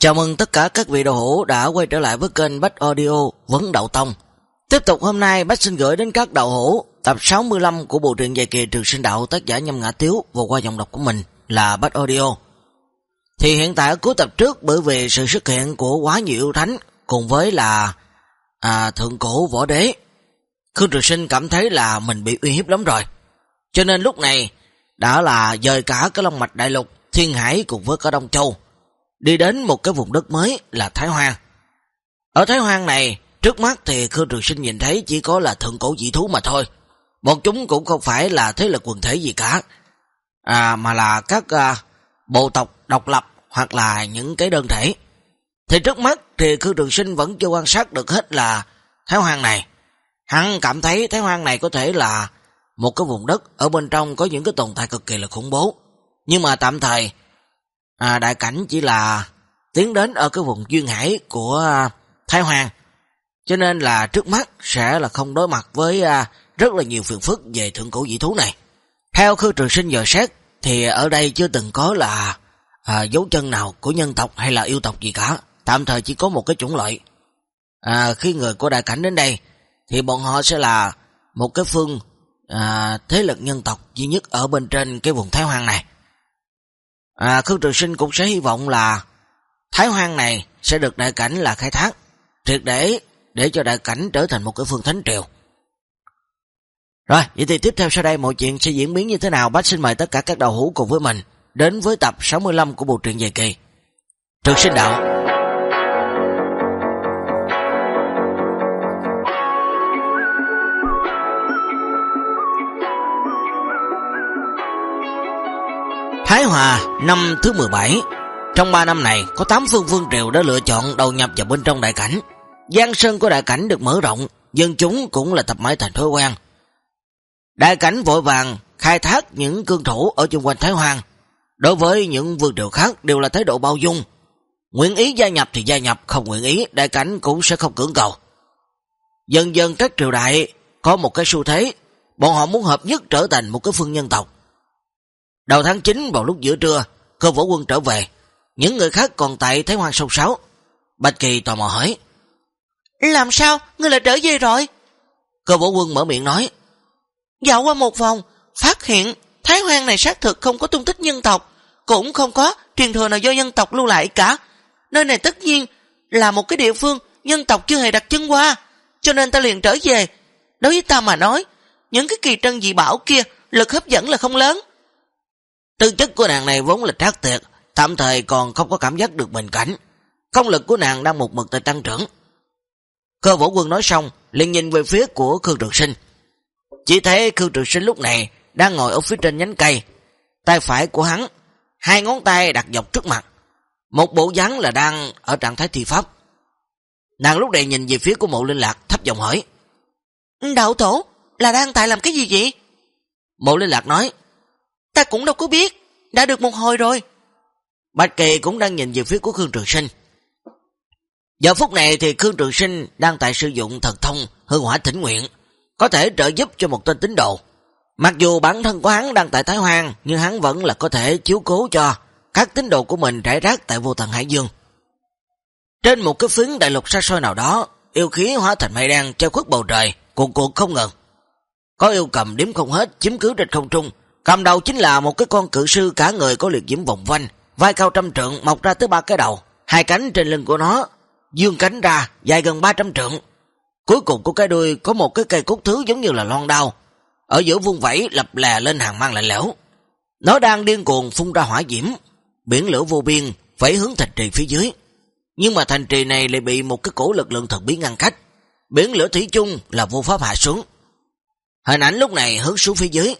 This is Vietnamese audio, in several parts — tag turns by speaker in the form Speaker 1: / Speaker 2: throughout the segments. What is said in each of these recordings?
Speaker 1: Chào mừng tất cả các vị đồ hữu đã quay trở lại với kênh Bách Audio Vấn Đậu Tông. Tiếp tục hôm nay Bách xin gửi đến các đầu hữu tập 65 của bộ truyện dài kỳ Trường Sinh Đạo tác giả Nhâm Ngã Tiếu vừa qua dòng đọc của mình là Bách Audio. Thì hiện tại cuối tập trước bởi vì sự xuất hiện của quá nhiều yêu thánh cùng với là à, thượng cổ võ đế, Khương Trường Sinh cảm thấy là mình bị uy hiếp lắm rồi. Cho nên lúc này đã là dời cả cái Long Mạch Đại Lục, Thiên Hải cùng với cả Đông Châu đi đến một cái vùng đất mới là Thái Hoang. Ở Thái Hoang này, trước mắt thì Khương Trường Sinh nhìn thấy chỉ có là thượng cổ dị thú mà thôi. Bọn chúng cũng không phải là thế lực quần thể gì cả, à, mà là các à, bộ tộc độc lập hoặc là những cái đơn thể. Thì trước mắt thì Khương Trường Sinh vẫn chưa quan sát được hết là Thái Hoang này. Hắn cảm thấy Thái Hoang này có thể là một cái vùng đất ở bên trong có những cái tồn tại cực kỳ là khủng bố. Nhưng mà tạm thời à, đại cảnh chỉ là tiến đến ở cái vùng duyên hải của à, Thái Hoàng. Cho nên là trước mắt sẽ là không đối mặt với à, rất là nhiều phiền phức về thượng cổ dị thú này. Theo khư trường sinh dò xét thì ở đây chưa từng có là à, dấu chân nào của nhân tộc hay là yêu tộc gì cả. Tạm thời chỉ có một cái chủng loại. À, khi người của đại cảnh đến đây thì bọn họ sẽ là một cái phương à, thế lực nhân tộc duy nhất ở bên trên cái vùng Thái Hoàng này. À, Khương Trường Sinh cũng sẽ hy vọng là Thái Hoang này sẽ được đại cảnh là khai thác, triệt để để cho đại cảnh trở thành một cái phương thánh triều. Rồi, vậy thì tiếp theo sau đây mọi chuyện sẽ diễn biến như thế nào? Bác xin mời tất cả các đầu hữu cùng với mình đến với tập 65 của bộ truyện dài kỳ. Trường sinh đạo Thái Hòa, năm thứ 17 Trong 3 năm này, có 8 phương vương triều đã lựa chọn đầu nhập vào bên trong đại cảnh. Giang sơn của đại cảnh được mở rộng, Dân chúng cũng là tập mãi thành thói quen. Đại cảnh vội vàng khai thác những cương thủ ở chung quanh Thái Hoàng Đối với những vương triều khác đều là thái độ bao dung. Nguyện ý gia nhập thì gia nhập, Không nguyện ý, đại cảnh cũng sẽ không cưỡng cầu. Dần dần các triều đại Có một cái xu thế, Bọn họ muốn hợp nhất trở thành một cái phương nhân tộc. Đầu tháng 9 vào lúc giữa trưa, cơ võ quân trở về. Những người khác còn tại Thái Hoang sông sáu, Bạch Kỳ tò mò hỏi. Làm sao? Ngươi lại trở về rồi? Cơ võ quân mở miệng nói. Dạo qua một vòng, phát hiện Thái Hoang này xác thực không có tung tích nhân tộc, cũng không có truyền thừa nào do nhân tộc lưu lại cả. Nơi này tất nhiên là một cái địa phương nhân tộc chưa hề đặt chân qua, cho nên ta liền trở về. Đối với ta mà nói, những cái kỳ trân dị bảo kia lực hấp dẫn là không lớn. Tư chất của nàng này vốn là trác tuyệt, tạm thời còn không có cảm giác được bình cảnh. Công lực của nàng đang một mực tại tăng trưởng. Cơ võ quân nói xong, liền nhìn về phía của Khương Trường Sinh. Chỉ thấy Khương Trường Sinh lúc này đang ngồi ở phía trên nhánh cây. Tay phải của hắn, hai ngón tay đặt dọc trước mặt. Một bộ dáng là đang ở trạng thái thi pháp. Nàng lúc này nhìn về phía của mộ linh lạc thấp giọng hỏi. Đạo tổ, là đang tại làm cái gì vậy? Mộ linh lạc nói, Ta cũng đâu có biết, đã được một hồi rồi. Bạch Kỳ cũng đang nhìn về phía của Khương Trường Sinh. Giờ phút này thì Khương Trường Sinh đang tại sử dụng thần thông hương hỏa thỉnh nguyện, có thể trợ giúp cho một tên tín đồ. Mặc dù bản thân của hắn đang tại Thái Hoang, nhưng hắn vẫn là có thể chiếu cố cho các tín đồ của mình trải rác tại vô tận Hải Dương. Trên một cái phiến đại lục xa xôi nào đó, yêu khí hóa thành mây đen treo khuất bầu trời, cuộn cuộn không ngừng. Có yêu cầm đếm không hết, chiếm cứ trên không trung, Cầm đầu chính là một cái con cự sư cả người có liệt diễm vòng vanh, vai cao trăm trượng mọc ra tới ba cái đầu, hai cánh trên lưng của nó dương cánh ra dài gần 300 trượng. Cuối cùng của cái đuôi có một cái cây cốt thứ giống như là lon đao, ở giữa vuông vẫy lập lè lên hàng mang lạnh lẽo. Nó đang điên cuồng phun ra hỏa diễm, biển lửa vô biên phải hướng thành trì phía dưới. Nhưng mà thành trì này lại bị một cái cổ lực lượng thần bí ngăn cách. Biển lửa thủy chung là vô pháp hạ xuống. Hình ảnh lúc này hướng xuống phía dưới,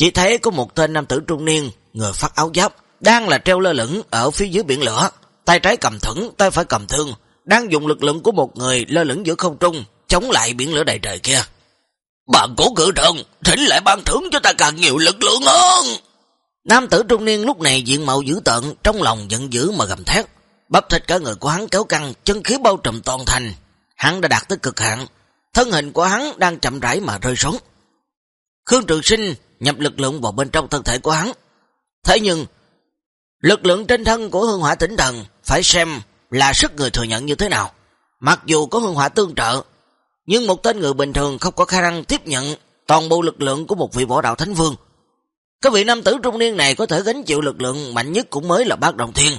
Speaker 1: chỉ thấy có một tên nam tử trung niên, người phát áo giáp, đang là treo lơ lửng ở phía dưới biển lửa, tay trái cầm thững, tay phải cầm thương, đang dùng lực lượng của một người lơ lửng giữa không trung, chống lại biển lửa đầy trời kia. Bạn cổ cử thần, thỉnh lại ban thưởng cho ta càng nhiều lực lượng hơn. Nam tử trung niên lúc này diện mạo dữ tợn, trong lòng giận dữ mà gầm thét. Bắp thịt cả người của hắn kéo căng, chân khí bao trùm toàn thành. Hắn đã đạt tới cực hạn, thân hình của hắn đang chậm rãi mà rơi xuống. Khương Trường Sinh nhập lực lượng vào bên trong thân thể của hắn. Thế nhưng, lực lượng trên thân của hương hỏa tỉnh thần phải xem là sức người thừa nhận như thế nào. Mặc dù có hương hỏa tương trợ, nhưng một tên người bình thường không có khả năng tiếp nhận toàn bộ lực lượng của một vị võ đạo thánh vương. Cái vị nam tử trung niên này có thể gánh chịu lực lượng mạnh nhất cũng mới là bác đồng thiên.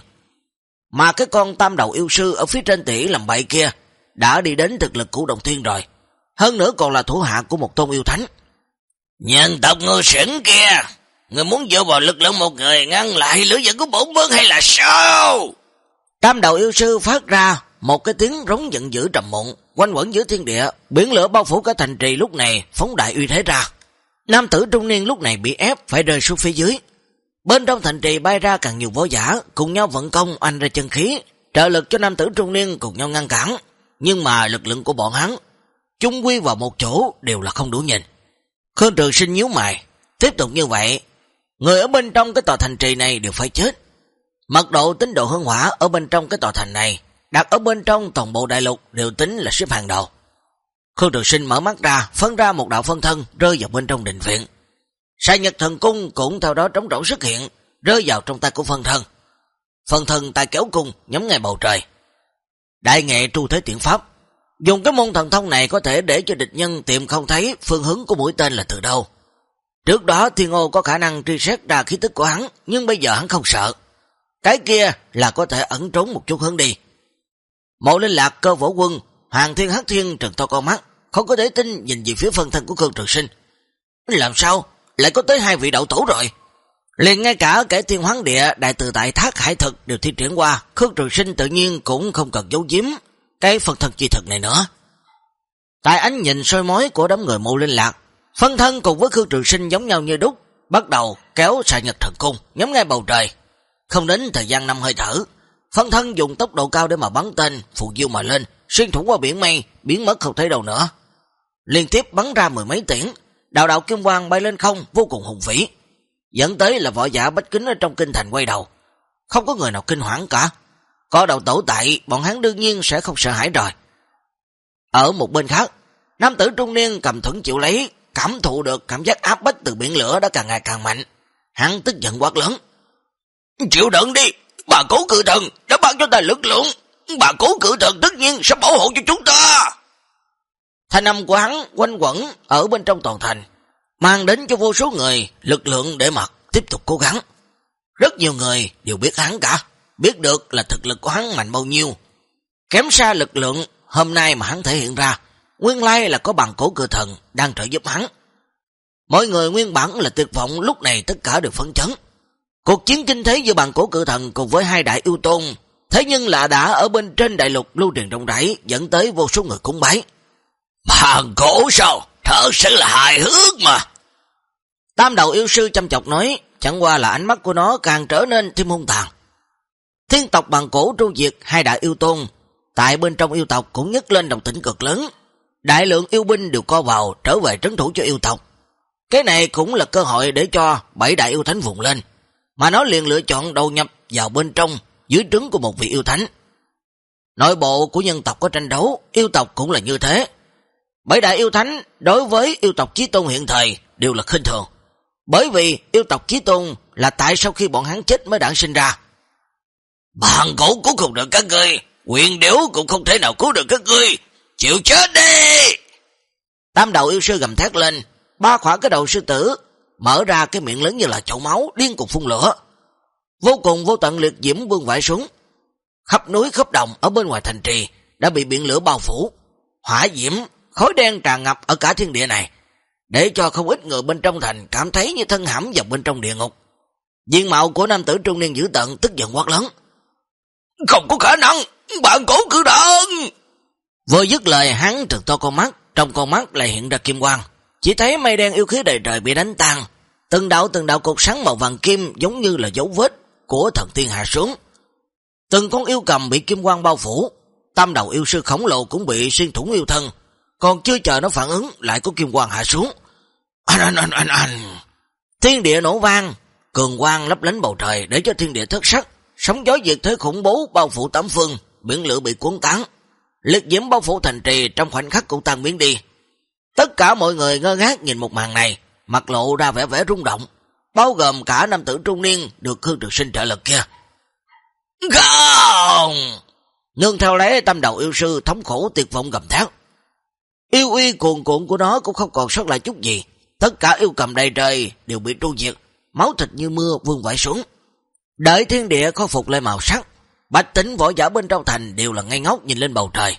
Speaker 1: Mà cái con tam đầu yêu sư ở phía trên tỷ làm bậy kia đã đi đến thực lực của đồng thiên rồi. Hơn nữa còn là thủ hạ của một tôn yêu thánh. Nhân tộc người sửng kia, người muốn dựa vào lực lượng một người ngăn lại lửa giận của bổn vương hay là sao? Tam đầu yêu sư phát ra một cái tiếng rống giận dữ trầm mụn, quanh quẩn giữa thiên địa, biển lửa bao phủ cả thành trì lúc này phóng đại uy thế ra. Nam tử trung niên lúc này bị ép phải rơi xuống phía dưới. Bên trong thành trì bay ra càng nhiều võ giả, cùng nhau vận công anh ra chân khí, trợ lực cho nam tử trung niên cùng nhau ngăn cản. Nhưng mà lực lượng của bọn hắn, chung quy vào một chỗ đều là không đủ nhìn. Khương Trường Sinh nhíu mày, tiếp tục như vậy, người ở bên trong cái tòa thành trì này đều phải chết. Mật độ tính độ hương hỏa ở bên trong cái tòa thành này, đặt ở bên trong toàn bộ đại lục đều tính là xếp hàng đầu. Khương Trường Sinh mở mắt ra, phân ra một đạo phân thân rơi vào bên trong đình viện. Sai Nhật Thần Cung cũng theo đó trống rỗng xuất hiện, rơi vào trong tay của phân thân. Phân thân tay kéo cung nhắm ngay bầu trời. Đại nghệ tru thế tiện pháp, dùng cái môn thần thông này có thể để cho địch nhân tìm không thấy phương hướng của mũi tên là từ đâu. Trước đó Thiên Ô có khả năng truy xét ra khí tức của hắn, nhưng bây giờ hắn không sợ. Cái kia là có thể ẩn trốn một chút hướng đi. Mộ linh lạc cơ võ quân, Hoàng Thiên Hắc Thiên trần to con mắt, không có thể tin nhìn về phía phân thân của Khương Trường Sinh. Làm sao? Lại có tới hai vị đậu tổ rồi. Liền ngay cả kẻ thiên hoán địa đại từ tại thác hải thực đều thi triển qua, Khương Trường Sinh tự nhiên cũng không cần giấu giếm cái phần thân chi thực này nữa. Tại ánh nhìn soi mối của đám người mộ linh lạc, phân thân cùng với Khương Trường Sinh giống nhau như đúc, bắt đầu kéo xạ nhật thần cung, nhắm ngay bầu trời. Không đến thời gian năm hơi thở, phân thân dùng tốc độ cao để mà bắn tên, phụ diêu mà lên, xuyên thủng qua biển mây, biến mất không thấy đâu nữa. Liên tiếp bắn ra mười mấy tiễn, đạo đạo kim quang bay lên không vô cùng hùng vĩ, dẫn tới là võ giả bách kính ở trong kinh thành quay đầu. Không có người nào kinh hoảng cả. Có đầu tổ tại, bọn hắn đương nhiên sẽ không sợ hãi rồi. Ở một bên khác, nam tử trung niên cầm thuẫn chịu lấy, cảm thụ được cảm giác áp bách từ biển lửa đã càng ngày càng mạnh. Hắn tức giận quát lớn. Chịu đựng đi, bà cố cự thần đã ban cho ta lực lượng. Bà cố cự thần tất nhiên sẽ bảo hộ cho chúng ta. Thanh âm của hắn quanh quẩn ở bên trong toàn thành, mang đến cho vô số người lực lượng để mặc tiếp tục cố gắng. Rất nhiều người đều biết hắn cả, biết được là thực lực của hắn mạnh bao nhiêu. Kém xa lực lượng hôm nay mà hắn thể hiện ra, nguyên lai là có bằng cổ cự thần đang trợ giúp hắn. Mọi người nguyên bản là tuyệt vọng lúc này tất cả đều phấn chấn. Cuộc chiến kinh thế giữa bằng cổ cự thần cùng với hai đại yêu tôn, thế nhưng là đã ở bên trên đại lục lưu truyền rộng rãi dẫn tới vô số người cúng bái. Bằng cổ sao? Thật sự là hài hước mà. Tam đầu yêu sư chăm chọc nói, chẳng qua là ánh mắt của nó càng trở nên thêm hung tàn. Thiên tộc bằng cổ tru diệt hai đại yêu tôn, tại bên trong yêu tộc cũng nhấc lên đồng tĩnh cực lớn. Đại lượng yêu binh đều co vào trở về trấn thủ cho yêu tộc. Cái này cũng là cơ hội để cho bảy đại yêu thánh vùng lên, mà nó liền lựa chọn đầu nhập vào bên trong dưới trứng của một vị yêu thánh. Nội bộ của nhân tộc có tranh đấu, yêu tộc cũng là như thế. Bảy đại yêu thánh đối với yêu tộc Chí Tôn hiện thời đều là khinh thường. Bởi vì yêu tộc Chí Tôn là tại sau khi bọn hắn chết mới đản sinh ra. Bạn cổ cũng không được các ngươi, quyền điếu cũng không thể nào cứu được các ngươi, chịu chết đi! Tam đầu yêu sư gầm thét lên, ba khỏa cái đầu sư tử, mở ra cái miệng lớn như là chậu máu, điên cùng phun lửa. Vô cùng vô tận liệt diễm vương vãi xuống. Khắp núi khắp đồng ở bên ngoài thành trì đã bị biển lửa bao phủ. Hỏa diễm khói đen tràn ngập ở cả thiên địa này, để cho không ít người bên trong thành cảm thấy như thân hãm vào bên trong địa ngục. Diện mạo của nam tử trung niên dữ tận tức giận quát lớn. Không có khả năng, bạn cổ cử đơn. Vừa dứt lời hắn trượt to con mắt, trong con mắt lại hiện ra kim quang. Chỉ thấy mây đen yêu khí đầy trời bị đánh tan. Từng đạo từng đạo cột sáng màu vàng kim giống như là dấu vết của thần tiên hạ xuống. Từng con yêu cầm bị kim quang bao phủ. Tam đầu yêu sư khổng lồ cũng bị xuyên thủng yêu thân còn chưa chờ nó phản ứng, lại có kim quang hạ xuống. Anh, anh, anh, anh, anh. Thiên địa nổ vang, cường quang lấp lánh bầu trời để cho thiên địa thất sắc. Sóng gió diệt thế khủng bố bao phủ tám phương, biển lửa bị cuốn tán. Liệt diễm bao phủ thành trì trong khoảnh khắc cũng tan biến đi. Tất cả mọi người ngơ ngác nhìn một màn này, mặt lộ ra vẻ vẻ rung động, bao gồm cả nam tử trung niên được Khương Trực Sinh trợ lực kia. Không! nương theo lấy tâm đầu yêu sư thống khổ tuyệt vọng gầm thét. Yêu uy cuồn cuộn của nó cũng không còn sót lại chút gì, tất cả yêu cầm đầy trời đều bị tru diệt, máu thịt như mưa vương vãi xuống. Đợi thiên địa khôi phục lại màu sắc, bạch tính võ giả bên trong thành đều là ngây ngốc nhìn lên bầu trời.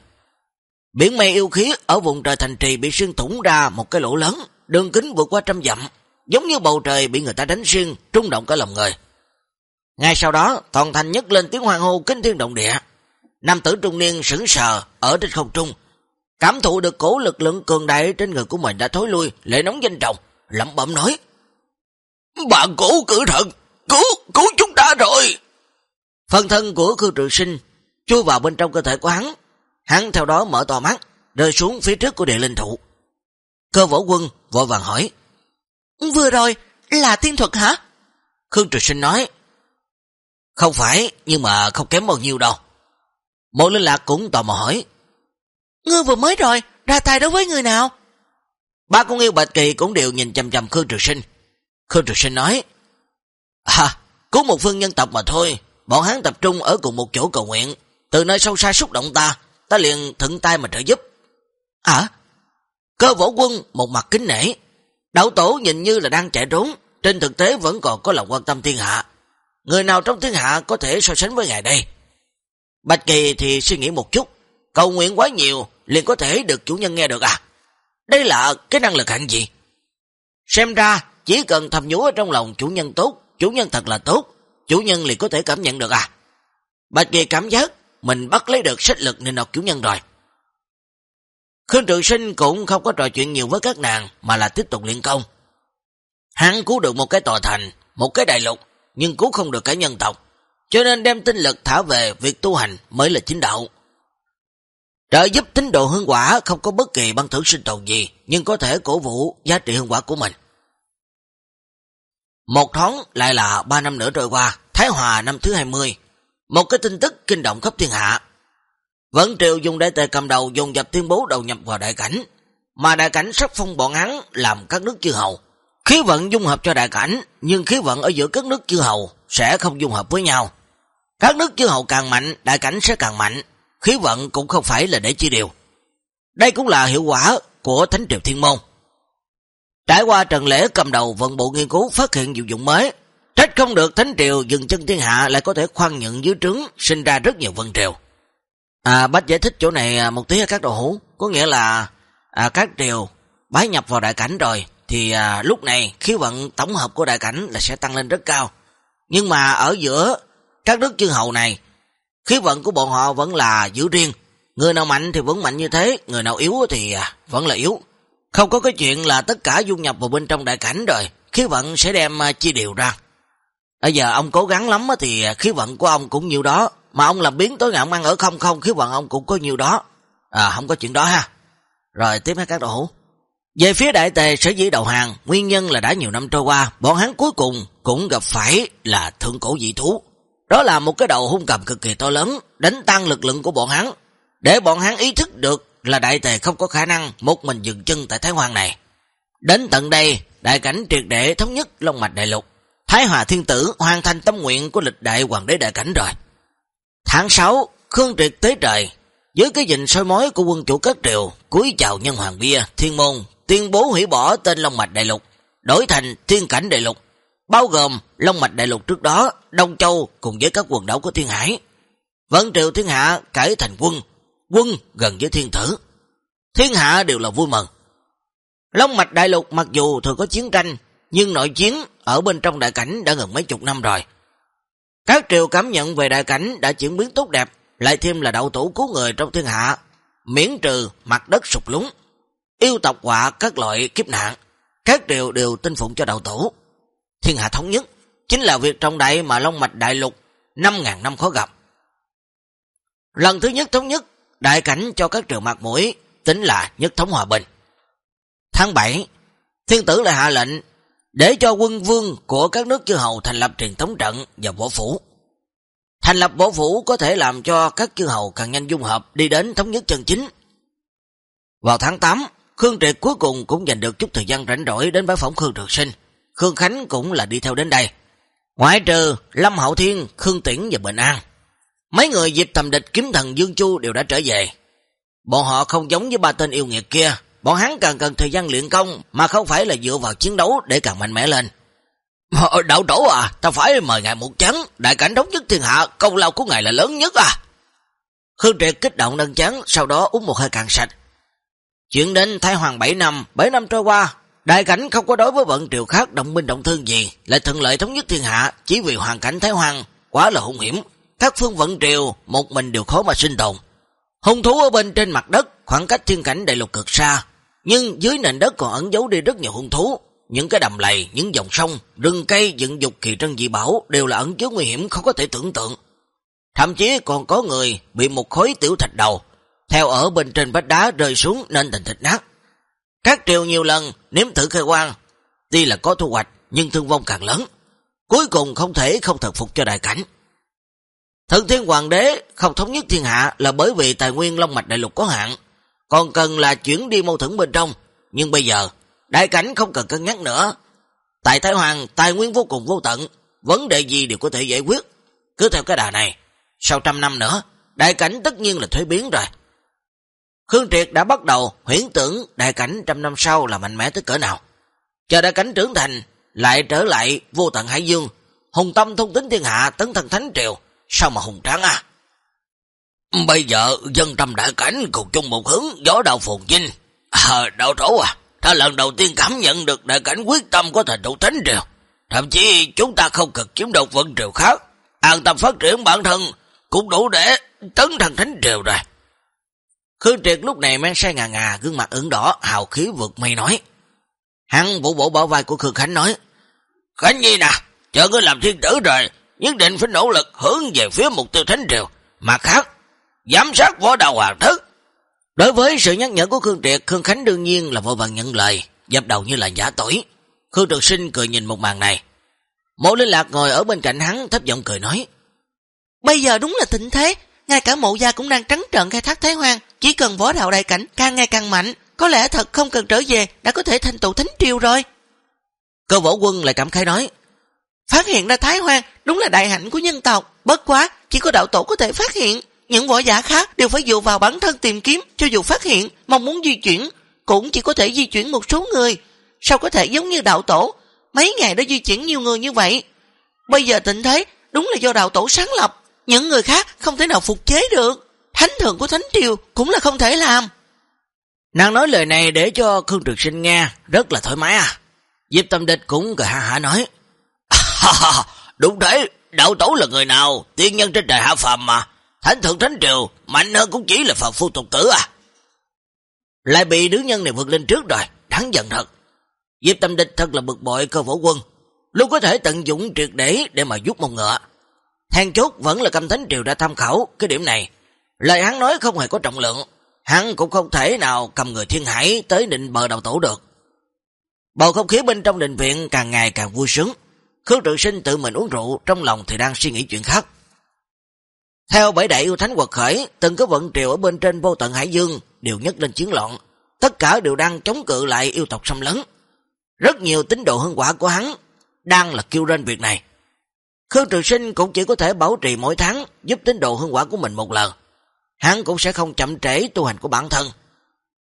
Speaker 1: Biển mây yêu khí ở vùng trời thành trì bị xuyên thủng ra một cái lỗ lớn, đường kính vượt qua trăm dặm, giống như bầu trời bị người ta đánh xuyên, trung động cả lòng người. Ngay sau đó, toàn thành nhất lên tiếng hoàng hô kinh thiên động địa. Nam tử trung niên sững sờ ở trên không trung, cảm thụ được cổ lực lượng cường đại trên người của mình đã thối lui, lệ nóng danh trọng, lẩm bẩm nói: "Bạn cổ cử thần, cứu, cứu chúng ta rồi!" Phần thân của Khương Trường Sinh chui vào bên trong cơ thể của hắn, hắn theo đó mở to mắt, rơi xuống phía trước của địa linh thụ. Cơ võ quân vội vàng hỏi: "Vừa rồi là thiên thuật hả?" Khương Trường Sinh nói: "Không phải, nhưng mà không kém bao nhiêu đâu." Mộ Linh Lạc cũng tò mò hỏi. Ngươi vừa mới rồi, ra tay đối với người nào? Ba con yêu Bạch Kỳ cũng đều nhìn chầm chầm Khương Trường Sinh. Khương Trường Sinh nói. À, cứu một phương nhân tộc mà thôi. Bọn hắn tập trung ở cùng một chỗ cầu nguyện. Từ nơi sâu xa xúc động ta, ta liền thận tay mà trợ giúp. À? Cơ võ quân một mặt kính nể. Đạo tổ nhìn như là đang chạy trốn, trên thực tế vẫn còn có lòng quan tâm thiên hạ. Người nào trong thiên hạ có thể so sánh với ngài đây? Bạch Kỳ thì suy nghĩ một chút, cầu nguyện quá nhiều liền có thể được chủ nhân nghe được à? Đây là cái năng lực hạng gì? Xem ra chỉ cần thầm nhủ ở trong lòng chủ nhân tốt, chủ nhân thật là tốt, chủ nhân liền có thể cảm nhận được à? Bạch Kỳ cảm giác mình bắt lấy được sách lực nên đọc chủ nhân rồi. Khương Trường Sinh cũng không có trò chuyện nhiều với các nàng mà là tiếp tục luyện công. Hắn cứu được một cái tòa thành, một cái đại lục, nhưng cứu không được cả nhân tộc cho nên đem tinh lực thả về việc tu hành mới là chính đạo. Trợ giúp tín độ hương quả không có bất kỳ băng thưởng sinh tồn gì, nhưng có thể cổ vũ giá trị hương quả của mình. Một tháng lại là ba năm nữa trôi qua, Thái Hòa năm thứ 20. Một cái tin tức kinh động khắp thiên hạ. Vẫn triều dùng đại tề cầm đầu dùng dập tuyên bố đầu nhập vào đại cảnh, mà đại cảnh sắp phong bọn hắn làm các nước chư hầu. Khí vận dung hợp cho đại cảnh, nhưng khí vận ở giữa các nước chư hầu sẽ không dung hợp với nhau. Các nước chư hầu càng mạnh, đại cảnh sẽ càng mạnh, khí vận cũng không phải là để chi điều. Đây cũng là hiệu quả của Thánh Triều Thiên Môn. Trải qua trần lễ cầm đầu vận bộ nghiên cứu phát hiện dụng dụng mới, trách không được Thánh Triều dừng chân thiên hạ lại có thể khoan nhận dưới trứng, sinh ra rất nhiều vân triều. À, bác giải thích chỗ này à, một tí các đồ hữu, có nghĩa là à, các triều bái nhập vào đại cảnh rồi, thì à, lúc này khí vận tổng hợp của đại cảnh là sẽ tăng lên rất cao. Nhưng mà ở giữa các nước chư hầu này, khí vận của bọn họ vẫn là giữ riêng. Người nào mạnh thì vẫn mạnh như thế, người nào yếu thì à, vẫn là yếu. Không có cái chuyện là tất cả dung nhập vào bên trong đại cảnh rồi, khí vận sẽ đem à, chia đều ra. Bây giờ ông cố gắng lắm thì khí vận của ông cũng nhiều đó, mà ông làm biến tối ngạo ăn ở không không, khí vận ông cũng có nhiều đó. À, không có chuyện đó ha. Rồi tiếp hết các đồ hữu. Về phía đại tề sở dĩ đầu hàng, nguyên nhân là đã nhiều năm trôi qua, bọn hắn cuối cùng cũng gặp phải là thượng cổ dị thú. Đó là một cái đầu hung cầm cực kỳ to lớn, đánh tăng lực lượng của bọn hắn, để bọn hắn ý thức được là đại tề không có khả năng một mình dừng chân tại Thái Hoàng này. Đến tận đây, đại cảnh triệt để thống nhất Long Mạch Đại Lục, Thái Hòa Thiên Tử hoàn thành tâm nguyện của lịch đại hoàng đế đại cảnh rồi. Tháng 6, Khương Triệt tới trời, dưới cái dịnh soi mối của quân chủ các triều, cúi chào nhân hoàng bia, thiên môn, tuyên bố hủy bỏ tên Long Mạch Đại Lục, đổi thành Thiên Cảnh Đại Lục, bao gồm Long Mạch Đại Lục trước đó, Đông Châu cùng với các quần đảo của Thiên Hải. Vẫn triều Thiên Hạ cải thành quân, quân gần với Thiên Tử. Thiên Hạ đều là vui mừng. Long Mạch Đại Lục mặc dù thường có chiến tranh, nhưng nội chiến ở bên trong đại cảnh đã gần mấy chục năm rồi. Các triều cảm nhận về đại cảnh đã chuyển biến tốt đẹp, lại thêm là đậu tủ cứu người trong thiên hạ, miễn trừ mặt đất sụp lúng, yêu tộc họa các loại kiếp nạn. Các triều đều tin phụng cho đậu tủ. thiên hạ thống nhất, chính là việc trọng đại mà Long Mạch Đại Lục 5.000 năm khó gặp. Lần thứ nhất thống nhất, đại cảnh cho các trường mặt mũi, tính là nhất thống hòa bình. Tháng 7, thiên tử lại hạ lệnh để cho quân vương của các nước chư hầu thành lập truyền thống trận và võ phủ. Thành lập võ phủ có thể làm cho các chư hầu càng nhanh dung hợp đi đến thống nhất chân chính. Vào tháng 8, Khương Triệt cuối cùng cũng giành được chút thời gian rảnh rỗi đến bái phỏng Khương Trường Sinh. Khương Khánh cũng là đi theo đến đây. Ngoại trừ Lâm Hậu Thiên, Khương Tiễn và Bình An. Mấy người dịp thầm địch kiếm thần Dương Chu đều đã trở về. Bọn họ không giống với ba tên yêu nghiệt kia, bọn hắn càng cần thời gian luyện công mà không phải là dựa vào chiến đấu để càng mạnh mẽ lên. Ờ, đạo tổ à, ta phải mời ngài một chén, đại cảnh thống nhất thiên hạ, công lao của ngài là lớn nhất à. Khương Triệt kích động nâng chán, sau đó uống một hơi càng sạch. Chuyện đến Thái Hoàng 7 năm, 7 năm trôi qua, đại cảnh không có đối với vận triều khác động binh động thương gì, lại thuận lợi thống nhất thiên hạ, chỉ vì hoàn cảnh Thái Hoàng quá là hung hiểm. Các phương vận triều một mình đều khó mà sinh tồn. Hung thú ở bên trên mặt đất, khoảng cách thiên cảnh đại lục cực xa, nhưng dưới nền đất còn ẩn giấu đi rất nhiều hung thú. Những cái đầm lầy, những dòng sông, rừng cây, dựng dục kỳ trân dị bảo đều là ẩn chứa nguy hiểm không có thể tưởng tượng. Thậm chí còn có người bị một khối tiểu thạch đầu, theo ở bên trên vách đá rơi xuống nên thành thịt nát. Các triều nhiều lần nếm thử khai quan, tuy là có thu hoạch nhưng thương vong càng lớn. Cuối cùng không thể không thật phục cho đại cảnh. Thần thiên hoàng đế không thống nhất thiên hạ là bởi vì tài nguyên Long Mạch Đại Lục có hạn, còn cần là chuyển đi mâu thuẫn bên trong. Nhưng bây giờ, đại cảnh không cần cân nhắc nữa. Tại Thái Hoàng, tài nguyên vô cùng vô tận, vấn đề gì đều có thể giải quyết. Cứ theo cái đà này, sau trăm năm nữa, đại cảnh tất nhiên là thuế biến rồi. Khương Triệt đã bắt đầu huyễn tưởng đại cảnh trăm năm sau là mạnh mẽ tới cỡ nào. Chờ đại cảnh trưởng thành, lại trở lại vô tận Hải Dương, hùng tâm thông tính thiên hạ tấn thần thánh triều, sao mà hùng tráng à? Bây giờ dân tâm đại cảnh cùng chung một hướng gió đầu phồn vinh, À, đạo trổ à, ta lần đầu tiên cảm nhận được đại cảnh quyết tâm có thành tựu thánh triều. Thậm chí chúng ta không cần chiếm đột vận triều khác. An tâm phát triển bản thân cũng đủ để tấn thần thánh triều rồi. Khương Triệt lúc này men say ngà ngà, gương mặt ửng đỏ, hào khí vượt mây nói. Hắn vũ bổ bảo vai của Khương Khánh nói. Khánh Nhi nè, chờ ngươi làm thiên tử rồi, nhất định phải nỗ lực hướng về phía mục tiêu thánh triều. Mà khác, giám sát võ đạo hoàng thức. Đối với sự nhắc nhở của Khương Triệt, Khương Khánh đương nhiên là vội vàng nhận lời, dập đầu như là giả tuổi. Khương Trực Sinh cười nhìn một màn này. Mộ Linh Lạc ngồi ở bên cạnh hắn, thấp giọng cười nói. Bây giờ đúng là thịnh thế, ngay cả mộ gia cũng đang trắng trợn khai thác thế hoang, chỉ cần võ đạo đại cảnh càng ngày càng mạnh, có lẽ thật không cần trở về đã có thể thành tựu thánh triều rồi. Cơ võ quân lại cảm khai nói, phát hiện ra thái hoang đúng là đại hạnh của nhân tộc, bất quá, chỉ có đạo tổ có thể phát hiện. Những võ giả khác đều phải dựa vào bản thân tìm kiếm, cho dù phát hiện, mong muốn di chuyển, cũng chỉ có thể di chuyển một số người. Sao có thể giống như đạo tổ, mấy ngày đã di chuyển nhiều người như vậy? Bây giờ tình thế, đúng là do đạo tổ sáng lập, những người khác không thể nào phục chế được. Thánh thượng của Thánh Triều cũng là không thể làm. Nàng nói lời này để cho Khương Trực Sinh nghe, rất là thoải mái à. Diệp Tâm Địch cũng cười hạ hạ nói đúng thế, đạo tổ là người nào, tiên nhân trên trời hạ phàm mà. Thánh thượng Thánh Triều, mạnh hơn cũng chỉ là phàm phu tục tử à. Lại bị nữ nhân này vượt lên trước rồi, đáng giận thật. Diệp Tâm Địch thật là bực bội cơ võ quân, luôn có thể tận dụng triệt để để mà giúp một ngựa. Hàng chốt vẫn là cầm thánh triều đã tham khảo cái điểm này. Lời hắn nói không hề có trọng lượng, hắn cũng không thể nào cầm người thiên hải tới định bờ đầu tổ được. Bầu không khí bên trong đình viện càng ngày càng vui sướng. Khương Trực sinh tự mình uống rượu, trong lòng thì đang suy nghĩ chuyện khác. Theo bảy đại yêu thánh quật khởi, từng có vận triều ở bên trên vô tận Hải Dương đều nhất lên chiến loạn. Tất cả đều đang chống cự lại yêu tộc xâm lấn. Rất nhiều tín độ hương quả của hắn đang là kêu lên việc này. Khương Trường Sinh cũng chỉ có thể bảo trì mỗi tháng giúp tín độ hương quả của mình một lần. Hắn cũng sẽ không chậm trễ tu hành của bản thân.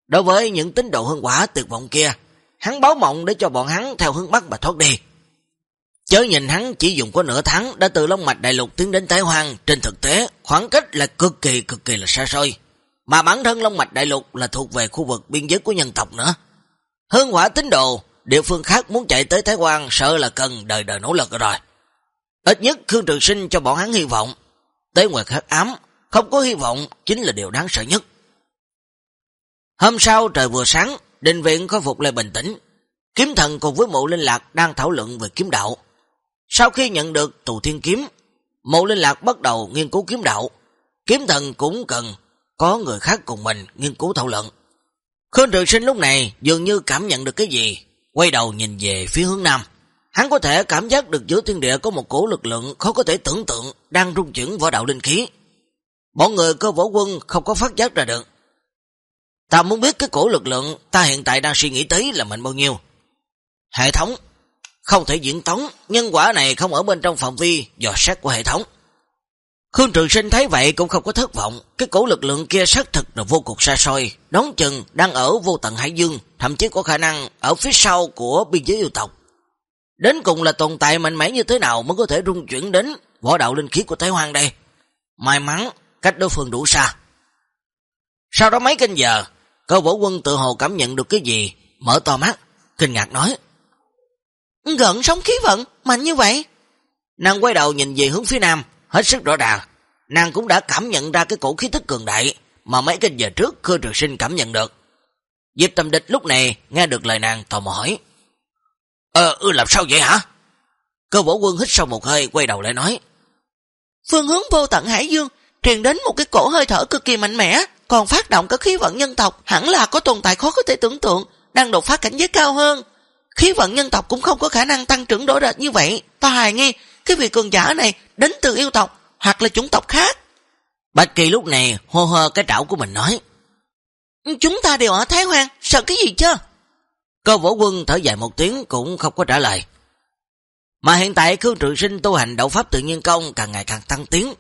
Speaker 1: Đối với những tín độ hương quả tuyệt vọng kia, hắn báo mộng để cho bọn hắn theo hướng Bắc mà thoát đi. Chớ nhìn hắn chỉ dùng có nửa tháng đã từ Long Mạch Đại Lục tiến đến Thái Hoàng, trên thực tế khoảng cách là cực kỳ cực kỳ là xa xôi. Mà bản thân Long Mạch Đại Lục là thuộc về khu vực biên giới của nhân tộc nữa. Hương quả tín đồ, địa phương khác muốn chạy tới Thái Hoàng sợ là cần đời đời nỗ lực rồi. Ít nhất Khương Trường Sinh cho bọn hắn hy vọng. Tế ngoài khắc ám, không có hy vọng chính là điều đáng sợ nhất. Hôm sau trời vừa sáng, đình viện khôi phục lại bình tĩnh. Kiếm thần cùng với mộ linh lạc đang thảo luận về kiếm đạo. Sau khi nhận được tù thiên kiếm, mộ linh lạc bắt đầu nghiên cứu kiếm đạo. Kiếm thần cũng cần có người khác cùng mình nghiên cứu thảo luận. Khương Trường Sinh lúc này dường như cảm nhận được cái gì, quay đầu nhìn về phía hướng nam. Hắn có thể cảm giác được giữa thiên địa có một cổ lực lượng khó có thể tưởng tượng đang rung chuyển võ đạo linh khí. Bọn người cơ võ quân không có phát giác ra được. Ta muốn biết cái cổ lực lượng ta hiện tại đang suy nghĩ tới là mạnh bao nhiêu. Hệ thống không thể diễn tống, nhân quả này không ở bên trong phạm vi dò xét của hệ thống. Khương Trường Sinh thấy vậy cũng không có thất vọng, cái cổ lực lượng kia xác thực là vô cùng xa xôi, đón chừng đang ở vô tận Hải Dương, thậm chí có khả năng ở phía sau của biên giới yêu tộc. Đến cùng là tồn tại mạnh mẽ như thế nào mới có thể rung chuyển đến võ đạo linh khí của Thái Hoàng đây. May mắn, cách đối phương đủ xa. Sau đó mấy canh giờ, cơ võ quân tự hồ cảm nhận được cái gì, mở to mắt, kinh ngạc nói. Gần sống khí vận, mạnh như vậy. Nàng quay đầu nhìn về hướng phía nam, hết sức rõ ràng. Nàng cũng đã cảm nhận ra cái cổ khí thức cường đại mà mấy canh giờ trước Khương Trường Sinh cảm nhận được. Diệp Tâm Địch lúc này nghe được lời nàng tò mò hỏi. Ờ, ừ làm sao vậy hả? Cơ võ quân hít sâu một hơi, quay đầu lại nói. Phương hướng vô tận Hải Dương, truyền đến một cái cổ hơi thở cực kỳ mạnh mẽ, còn phát động các khí vận nhân tộc, hẳn là có tồn tại khó có thể tưởng tượng, đang đột phá cảnh giới cao hơn. Khí vận nhân tộc cũng không có khả năng tăng trưởng đổi rệt như vậy. Ta hài nghi, cái vị cường giả này đến từ yêu tộc, hoặc là chủng tộc khác. Bạch Kỳ lúc này hô hơ cái trảo của mình nói. Chúng ta đều ở Thái Hoang, sợ cái gì chứ? Cơ võ quân thở dài một tiếng cũng không có trả lời. Mà hiện tại Khương Trường Sinh tu hành đạo pháp tự nhiên công càng ngày càng tăng tiến.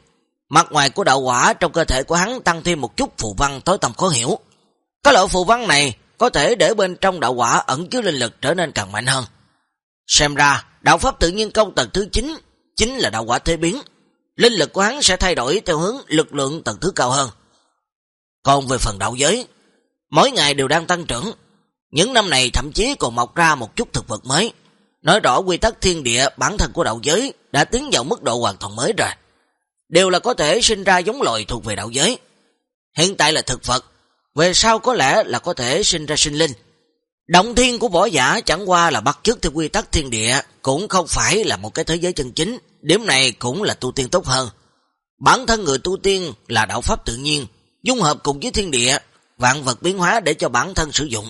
Speaker 1: Mặt ngoài của đạo quả trong cơ thể của hắn tăng thêm một chút phù văn tối tầm khó hiểu. Cái loại phù văn này có thể để bên trong đạo quả ẩn chứa linh lực trở nên càng mạnh hơn. Xem ra, đạo pháp tự nhiên công tầng thứ 9 chính là đạo quả thế biến. Linh lực của hắn sẽ thay đổi theo hướng lực lượng tầng thứ cao hơn. Còn về phần đạo giới, mỗi ngày đều đang tăng trưởng. Những năm này thậm chí còn mọc ra một chút thực vật mới. Nói rõ quy tắc thiên địa bản thân của đạo giới đã tiến vào mức độ hoàn toàn mới rồi. Đều là có thể sinh ra giống loài thuộc về đạo giới. Hiện tại là thực vật, về sau có lẽ là có thể sinh ra sinh linh. Động thiên của võ giả chẳng qua là bắt chước theo quy tắc thiên địa, cũng không phải là một cái thế giới chân chính. Điểm này cũng là tu tiên tốt hơn. Bản thân người tu tiên là đạo pháp tự nhiên, dung hợp cùng với thiên địa, vạn vật biến hóa để cho bản thân sử dụng.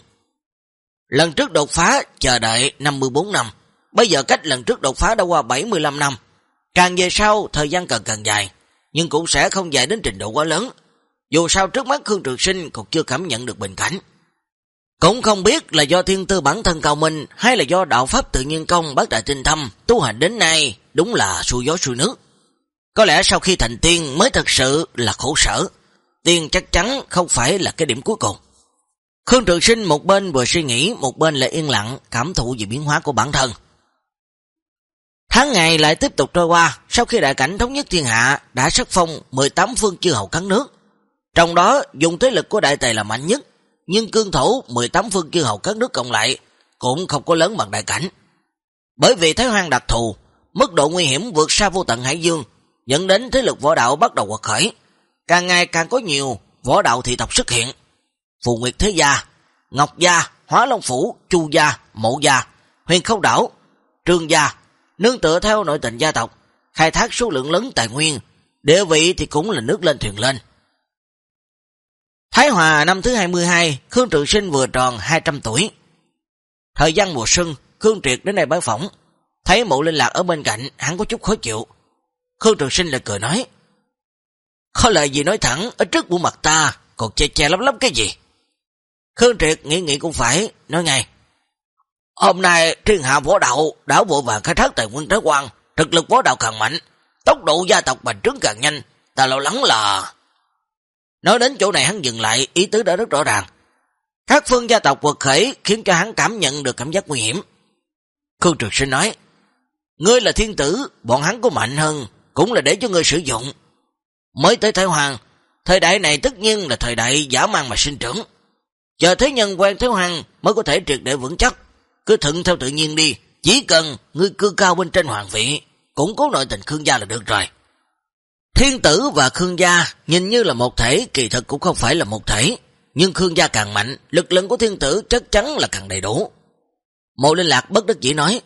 Speaker 1: Lần trước đột phá chờ đợi 54 năm, bây giờ cách lần trước đột phá đã qua 75 năm. Càng về sau, thời gian cần càng dài, nhưng cũng sẽ không dài đến trình độ quá lớn. Dù sao trước mắt Khương Trường Sinh còn chưa cảm nhận được bình cảnh. Cũng không biết là do thiên tư bản thân cao minh hay là do đạo pháp tự nhiên công bác đại tinh thâm tu hành đến nay đúng là xuôi gió xuôi nước. Có lẽ sau khi thành tiên mới thật sự là khổ sở. Tiên chắc chắn không phải là cái điểm cuối cùng. Khương Trường Sinh một bên vừa suy nghĩ, một bên lại yên lặng, cảm thụ về biến hóa của bản thân. Tháng ngày lại tiếp tục trôi qua, sau khi đại cảnh thống nhất thiên hạ đã sắc phong 18 phương chư hậu cắn nước. Trong đó, dùng thế lực của đại tề là mạnh nhất, nhưng cương thủ 18 phương chư hầu các nước cộng lại cũng không có lớn bằng đại cảnh. Bởi vì Thái Hoang đặc thù, mức độ nguy hiểm vượt xa vô tận Hải Dương, dẫn đến thế lực võ đạo bắt đầu quật khởi. Càng ngày càng có nhiều võ đạo thị tộc xuất hiện. Phù Nguyệt Thế Gia, Ngọc Gia, Hóa Long Phủ, Chu Gia, Mộ Gia, Huyền Khâu Đảo, Trương Gia, nương tựa theo nội tình gia tộc, khai thác số lượng lớn tài nguyên, địa vị thì cũng là nước lên thuyền lên. Thái Hòa năm thứ 22, Khương Trường Sinh vừa tròn 200 tuổi. Thời gian mùa xuân, Khương Triệt đến đây bái phỏng, thấy mộ linh lạc ở bên cạnh, hắn có chút khó chịu. Khương Trường Sinh lại cười nói, Có lời gì nói thẳng, ở trước bộ mặt ta, còn che che lắm lắm cái gì. Khương Triệt nghĩ nghĩ cũng phải, nói ngay. Hôm nay thiên hạ võ đạo đã vội vàng khai thác tài nguyên trái quan, thực lực võ đạo càng mạnh, tốc độ gia tộc bành trướng càng nhanh, ta lo lắng là... Nói đến chỗ này hắn dừng lại, ý tứ đã rất rõ ràng. Các phương gia tộc quật khởi khiến cho hắn cảm nhận được cảm giác nguy hiểm. Khương Trực Sinh nói, Ngươi là thiên tử, bọn hắn có mạnh hơn, cũng là để cho ngươi sử dụng. Mới tới Thái Hoàng, thời đại này tất nhiên là thời đại giả mang mà sinh trưởng. Chờ thế nhân quen Thái Hoàng mới có thể triệt để vững chắc. Cứ thuận theo tự nhiên đi, chỉ cần ngươi cư cao bên trên hoàng vị, cũng cố nội tình Khương gia là được rồi. Thiên tử và Khương gia nhìn như là một thể, kỳ thực cũng không phải là một thể. Nhưng Khương gia càng mạnh, lực lượng của thiên tử chắc chắn là càng đầy đủ. Mộ Linh Lạc bất đắc dĩ nói,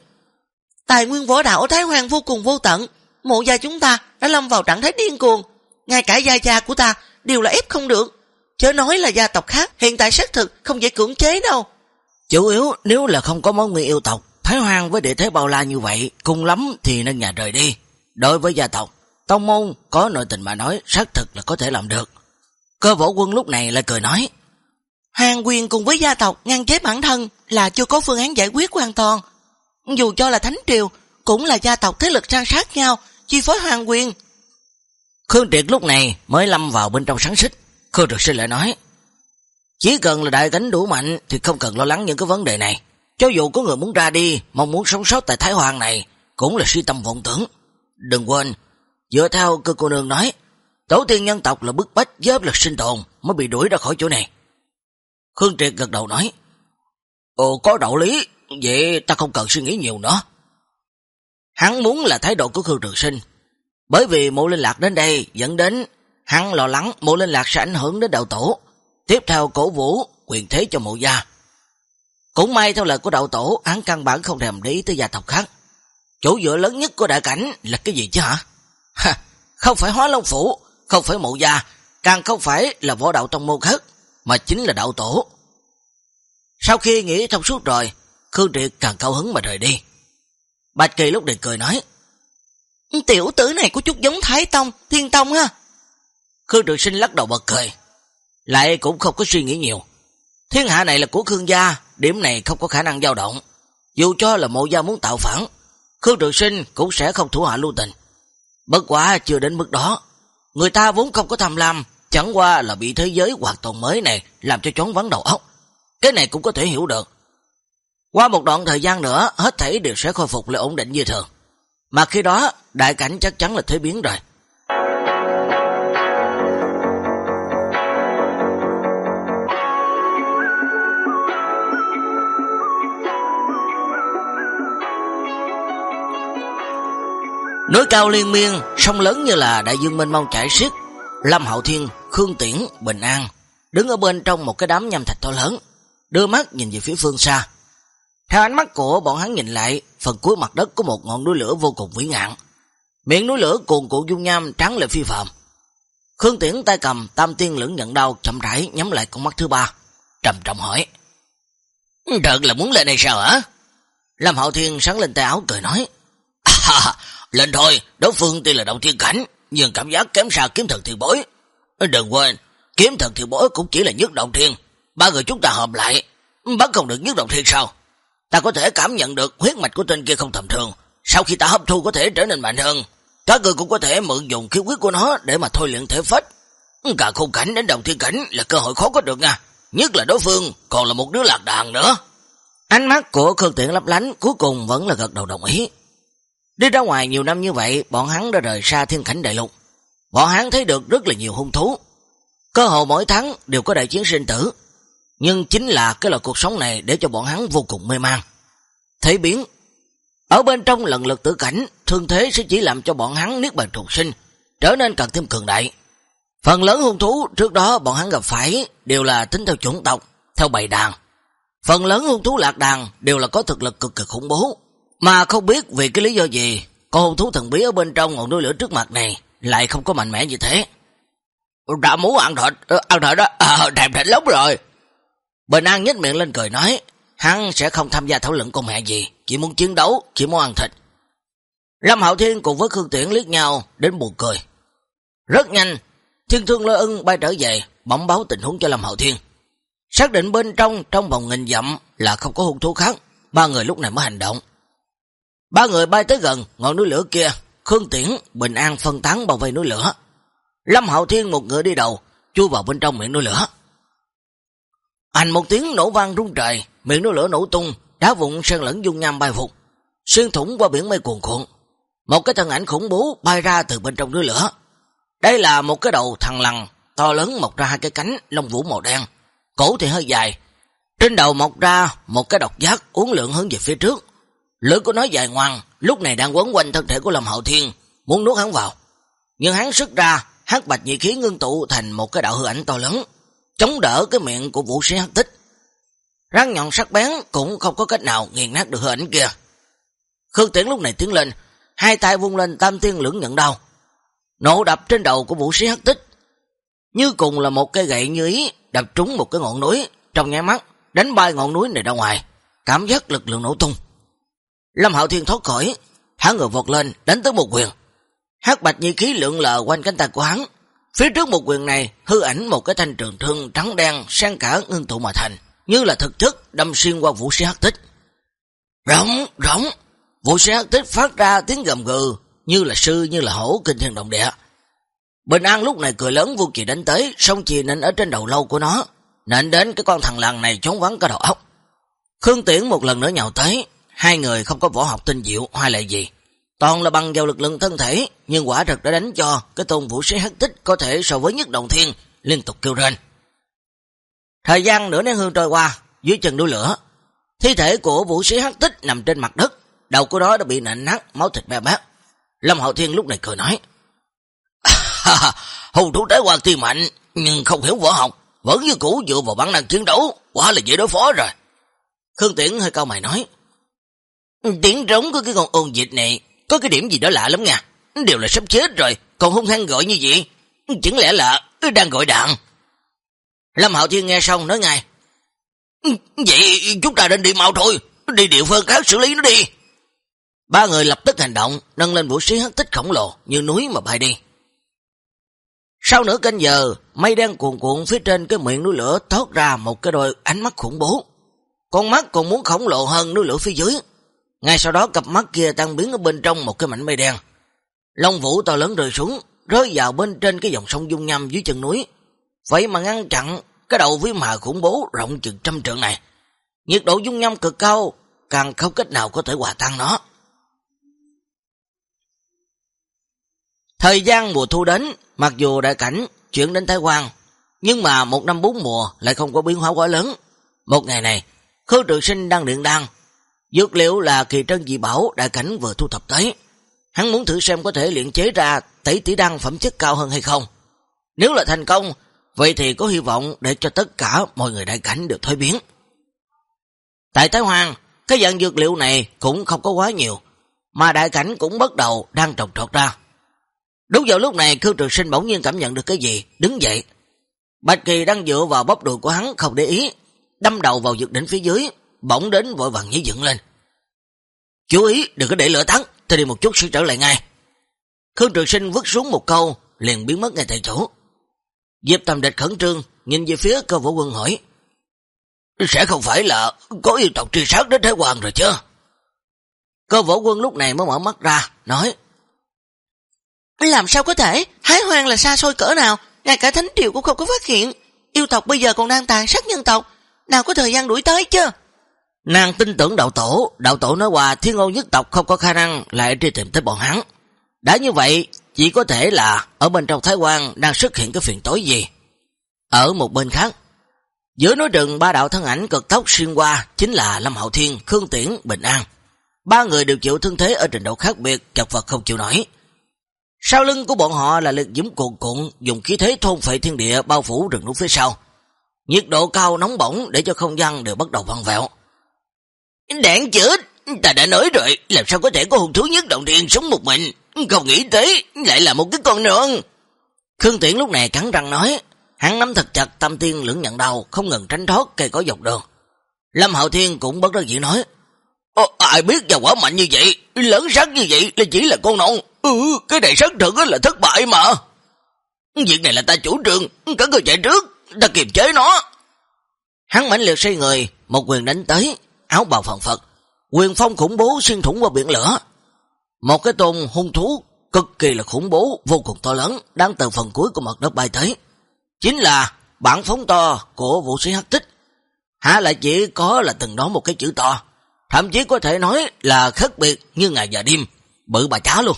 Speaker 1: Tài nguyên võ đạo ở Thái Hoàng vô cùng vô tận, mộ gia chúng ta đã lâm vào trạng thái điên cuồng. Ngay cả gia gia của ta đều là ép không được. Chớ nói là gia tộc khác, hiện tại xác thực không dễ cưỡng chế đâu. Chủ yếu nếu là không có mối nguy yêu tộc, Thái Hoàng với địa thế bao la như vậy, cùng lắm thì nên nhà rời đi. Đối với gia tộc, Tông môn có nội tình mà nói xác thực là có thể làm được. Cơ võ quân lúc này lại cười nói, Hàng quyền cùng với gia tộc ngăn chế bản thân là chưa có phương án giải quyết hoàn toàn. Dù cho là Thánh Triều, cũng là gia tộc thế lực trang sát nhau, chi phối hoàng quyền. Khương Triệt lúc này mới lâm vào bên trong sáng xích. Khương Trực Sinh lại nói, chỉ cần là đại cánh đủ mạnh thì không cần lo lắng những cái vấn đề này. Cho dù có người muốn ra đi, mong muốn sống sót tại Thái Hoàng này, cũng là suy tâm vọng tưởng. Đừng quên, dựa theo cơ cô nương nói, tổ tiên nhân tộc là bức bách với lực sinh tồn mới bị đuổi ra khỏi chỗ này. Khương Triệt gật đầu nói, Ồ có đạo lý, vậy ta không cần suy nghĩ nhiều nữa. Hắn muốn là thái độ của Khương Trường Sinh, bởi vì mộ linh lạc đến đây dẫn đến hắn lo lắng mộ linh lạc sẽ ảnh hưởng đến đạo tổ, tiếp theo cổ vũ quyền thế cho mộ gia. Cũng may theo lời của đạo tổ, hắn căn bản không thèm để ý tới gia tộc khác. Chỗ dựa lớn nhất của đại cảnh là cái gì chứ hả? Ha, không phải hóa long phủ, không phải mộ gia, càng không phải là võ đạo tông môn khác, mà chính là đạo tổ. Sau khi nghĩ thông suốt rồi, Khương Triệt càng cao hứng mà rời đi. Bạch Kỳ lúc này cười nói, Tiểu tử này có chút giống Thái Tông, Thiên Tông ha. Khương Trường Sinh lắc đầu bật cười. Lại cũng không có suy nghĩ nhiều. Thiên hạ này là của Khương gia, điểm này không có khả năng dao động. Dù cho là mộ gia muốn tạo phản, Khương Trường Sinh cũng sẽ không thủ hạ lưu tình. Bất quá chưa đến mức đó. Người ta vốn không có tham lam, chẳng qua là bị thế giới hoàn toàn mới này làm cho chóng vắng đầu óc. Cái này cũng có thể hiểu được. Qua một đoạn thời gian nữa, hết thảy đều sẽ khôi phục lại ổn định như thường. Mà khi đó, đại cảnh chắc chắn là thế biến rồi. Núi cao liên miên, sông lớn như là đại dương mênh mông chảy xiết. Lâm Hậu Thiên, Khương Tiễn, Bình An, đứng ở bên trong một cái đám nhâm thạch to lớn, đưa mắt nhìn về phía phương xa. Theo ánh mắt của bọn hắn nhìn lại, phần cuối mặt đất có một ngọn núi lửa vô cùng vĩ ngạn. Miệng núi lửa cuồn cuộn dung nham trắng lệ phi phạm. Khương Tiễn tay cầm tam tiên lưỡng nhận đau chậm rãi nhắm lại con mắt thứ ba, trầm trọng hỏi. Thật là muốn lên đây sao hả? Lâm Hậu Thiên sáng lên tay áo cười nói. À, lên thôi, đối phương tuy là động thiên cảnh, nhưng cảm giác kém xa kiếm thần thiên bối. Đừng quên, kiếm thần thiên bối cũng chỉ là nhất động thiên. Ba người chúng ta hợp lại, bắt không được nhất động thiên sao? Ta có thể cảm nhận được huyết mạch của tên kia không tầm thường. Sau khi ta hấp thu có thể trở nên mạnh hơn, các người cũng có thể mượn dùng khí quyết của nó để mà thôi luyện thể phách. Cả khung cảnh đến đồng thiên cảnh là cơ hội khó có được nha. Nhất là đối phương còn là một đứa lạc đàn nữa. Ánh mắt của Khương Tiện lấp lánh cuối cùng vẫn là gật đầu đồng ý. Đi ra ngoài nhiều năm như vậy, bọn hắn đã rời xa thiên cảnh đại lục. Bọn hắn thấy được rất là nhiều hung thú. Cơ hội mỗi tháng đều có đại chiến sinh tử. Nhưng chính là cái loại cuộc sống này để cho bọn hắn vô cùng mê man. Thấy biến, ở bên trong lần lực tử cảnh, thương thế sẽ chỉ làm cho bọn hắn niết bàn trùng sinh, trở nên càng thêm cường đại. Phần lớn hung thú trước đó bọn hắn gặp phải đều là tính theo chủng tộc, theo bầy đàn. Phần lớn hung thú lạc đàn đều là có thực lực cực kỳ khủng bố, mà không biết vì cái lý do gì, con hồn thú thần bí ở bên trong ngọn núi lửa trước mặt này lại không có mạnh mẽ như thế. Đã muốn ăn thịt, ờ, ăn thịt đó, à, đẹp thịt lắm rồi. Bình An nhếch miệng lên cười nói, hắn sẽ không tham gia thảo luận con mẹ gì, chỉ muốn chiến đấu, chỉ muốn ăn thịt. Lâm Hạo Thiên cùng với Khương Tiễn liếc nhau đến buồn cười. Rất nhanh, Thiên Thương Lôi ưng bay trở về, bẩm báo tình huống cho Lâm Hạo Thiên. Xác định bên trong, trong vòng nghìn dặm là không có hung thú khác, ba người lúc này mới hành động. Ba người bay tới gần ngọn núi lửa kia, Khương Tiễn, Bình An phân tán bao vây núi lửa. Lâm Hạo Thiên một người đi đầu, chui vào bên trong miệng núi lửa. Anh một tiếng nổ vang rung trời, miệng núi lửa nổ tung, đá vụn sơn lẫn dung nham bay phục, xuyên thủng qua biển mây cuồn cuộn. Một cái thân ảnh khủng bố bay ra từ bên trong núi lửa. Đây là một cái đầu thằng lằn, to lớn mọc ra hai cái cánh lông vũ màu đen, cổ thì hơi dài. Trên đầu mọc ra một cái độc giác uốn lượn hướng về phía trước. Lưỡi của nó dài ngoan, lúc này đang quấn quanh thân thể của Lâm Hậu Thiên, muốn nuốt hắn vào. Nhưng hắn sức ra, hắc bạch nhị khí ngưng tụ thành một cái đạo hư ảnh to lớn, chống đỡ cái miệng của vũ sĩ hắc tích. Răng nhọn sắc bén cũng không có cách nào nghiền nát được hư ảnh kia. Khương Tiễn lúc này tiến lên, hai tay vung lên tam tiên lưỡng nhận đau. Nổ đập trên đầu của vũ sĩ hắc tích. Như cùng là một cây gậy như ý đập trúng một cái ngọn núi, trong nháy mắt đánh bay ngọn núi này ra ngoài, cảm giác lực lượng nổ tung. Lâm Hạo Thiên thoát khỏi, hắn ngược vọt lên, đánh tới một quyền. Hát bạch nhi khí lượng lờ quanh cánh tay của hắn. Phía trước một quyền này, hư ảnh một cái thanh trường thương trắng đen sang cả ngưng tụ mà thành, như là thực chất đâm xuyên qua vũ sĩ hắc tích. Rỗng, rỗng, vũ sĩ hắc tích phát ra tiếng gầm gừ, như là sư, như là hổ kinh thiên động địa. Bình An lúc này cười lớn vô kỳ đánh tới, song chì nên ở trên đầu lâu của nó, nên đến cái con thằng làng này trốn vắng cả đầu óc. Khương Tiễn một lần nữa nhào tới, hai người không có võ học tinh diệu hay là gì. Toàn là bằng vào lực lượng thân thể, nhưng quả thật đã đánh cho cái tôn vũ sĩ hắc tích có thể so với nhất đồng thiên, liên tục kêu rên. Thời gian nửa nén hương trôi qua, dưới chân núi lửa, thi thể của vũ sĩ hắc tích nằm trên mặt đất, đầu của nó đã bị nện nát, máu thịt bè bát. Lâm Hậu Thiên lúc này cười nói, Hùng thủ tế qua tuy mạnh, nhưng không hiểu võ học, vẫn như cũ dựa vào bản năng chiến đấu, quá là dễ đối phó rồi. Khương Tiễn hơi cao mày nói, Tiếng rống của cái con ôn dịch này có cái điểm gì đó lạ lắm nha. Đều là sắp chết rồi, còn hung hăng gọi như vậy. Chẳng lẽ là đang gọi đạn? Lâm Hạo Thiên nghe xong nói ngay. Vậy chúng ta nên đi mau thôi, đi địa phương khác xử lý nó đi. Ba người lập tức hành động, nâng lên vũ sĩ hắc tích khổng lồ như núi mà bay đi. Sau nửa canh giờ, mây đen cuồn cuộn phía trên cái miệng núi lửa thoát ra một cái đôi ánh mắt khủng bố. Con mắt còn muốn khổng lồ hơn núi lửa phía dưới. Ngay sau đó cặp mắt kia tăng biến ở bên trong một cái mảnh mây đen. Long vũ to lớn rơi xuống, rơi vào bên trên cái dòng sông dung nhâm dưới chân núi. Vậy mà ngăn chặn cái đầu với hà khủng bố rộng chừng trăm trượng này. Nhiệt độ dung nhâm cực cao, càng không cách nào có thể hòa tan nó. Thời gian mùa thu đến, mặc dù đại cảnh chuyển đến Thái quang, nhưng mà một năm bốn mùa lại không có biến hóa quá lớn. Một ngày này, khương Trường Sinh đang điện đăng, Dược liệu là kỳ trân dị bảo đại cảnh vừa thu thập tới. Hắn muốn thử xem có thể luyện chế ra tẩy tỷ đăng phẩm chất cao hơn hay không. Nếu là thành công, vậy thì có hy vọng để cho tất cả mọi người đại cảnh được thối biến. Tại Thái Hoàng, cái dạng dược liệu này cũng không có quá nhiều, mà đại cảnh cũng bắt đầu đang trồng trọt ra. Đúng vào lúc này, Khương Trường Sinh bỗng nhiên cảm nhận được cái gì, đứng dậy. Bạch Kỳ đang dựa vào bóp đùi của hắn không để ý, đâm đầu vào dược đỉnh phía dưới, bỗng đến vội vàng nhảy dựng lên. Chú ý, đừng có để lửa tắn, tôi đi một chút sẽ trở lại ngay. Khương Trường Sinh vứt xuống một câu, liền biến mất ngay tại chỗ. Diệp Tầm Địch khẩn trương, nhìn về phía cơ vũ quân hỏi. Sẽ không phải là có yêu tộc truy sát đến Thái Hoàng rồi chứ? Cơ võ quân lúc này mới mở mắt ra, nói. Làm sao có thể? Thái Hoàng là xa xôi cỡ nào? Ngay cả Thánh Triều cũng không có phát hiện. Yêu tộc bây giờ còn đang tàn sát nhân tộc. Nào có thời gian đuổi tới chứ? Nàng tin tưởng đạo tổ, đạo tổ nói qua thiên ngôn nhất tộc không có khả năng lại đi tìm tới bọn hắn. Đã như vậy, chỉ có thể là ở bên trong Thái Quan đang xuất hiện cái phiền tối gì. Ở một bên khác, giữa núi rừng ba đạo thân ảnh cực tốc xuyên qua chính là Lâm Hậu Thiên, Khương Tiễn, Bình An. Ba người đều chịu thương thế ở trình độ khác biệt, chật vật không chịu nổi. Sau lưng của bọn họ là lực dũng cuộn cuộn, dùng khí thế thôn phệ thiên địa bao phủ rừng núi phía sau. Nhiệt độ cao nóng bỏng để cho không gian đều bắt đầu văng vẹo. Đạn chết, ta đã nói rồi, làm sao có thể có hồn thú nhất động thiên sống một mình, không nghĩ tới, lại là một cái con non. Khương Tiễn lúc này cắn răng nói, hắn nắm thật chặt tâm tiên lưỡng nhận đầu, không ngừng tránh thoát cây cỏ dọc đường. Lâm Hạo Thiên cũng bất đắc dĩ nói, Ồ, ai biết vào quả mạnh như vậy, lớn sắc như vậy là chỉ là con non, ừ, cái này xác thực là thất bại mà. Việc này là ta chủ trương, cả người chạy trước, ta kiềm chế nó. Hắn mãnh liệt xây người, một quyền đánh tới, áo bào phần phật, quyền phong khủng bố xuyên thủng qua biển lửa. Một cái tôn hung thú cực kỳ là khủng bố, vô cùng to lớn, đang từ phần cuối của mặt đất bay tới. Chính là bản phóng to của vũ sĩ hắc tích. Hả lại chỉ có là từng đó một cái chữ to, thậm chí có thể nói là khác biệt như ngày và đêm, bự bà chá luôn.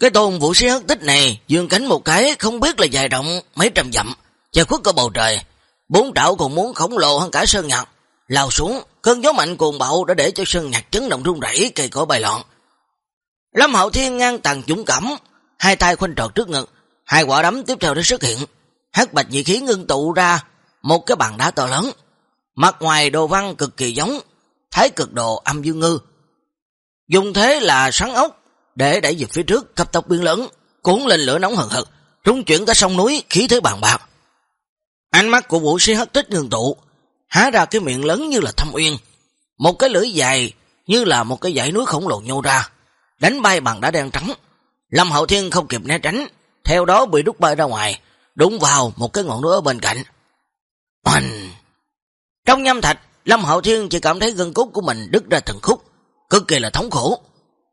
Speaker 1: Cái tôn vũ sĩ hắc tích này dương cánh một cái không biết là dài rộng mấy trăm dặm, che khuất cả bầu trời, bốn trảo còn muốn khổng lồ hơn cả sơn nhạc, lao xuống, cơn gió mạnh cuồng bạo đã để cho sân nhạc chấn động rung rẩy cây cỏ bay loạn. Lâm Hậu Thiên ngang tàn dũng cảm, hai tay khoanh trọt trước ngực, hai quả đấm tiếp theo đã xuất hiện. Hắc bạch nhị khí ngưng tụ ra một cái bàn đá to lớn, mặt ngoài đồ văn cực kỳ giống thái cực đồ âm dương ngư. Dùng thế là sáng ốc để đẩy về phía trước cấp tốc biến lớn, cuốn lên lửa nóng hừng hực, rung chuyển cả sông núi khí thế bàn bạc. Ánh mắt của vũ sĩ hất tích ngưng tụ, há ra cái miệng lớn như là thâm uyên. Một cái lưỡi dài như là một cái dãy núi khổng lồ nhô ra, đánh bay bằng đá đen trắng. Lâm Hậu Thiên không kịp né tránh, theo đó bị đút bay ra ngoài, đụng vào một cái ngọn núi ở bên cạnh. Oanh! Trong nhâm thạch, Lâm Hậu Thiên chỉ cảm thấy gân cốt của mình đứt ra từng khúc, cực kỳ là thống khổ.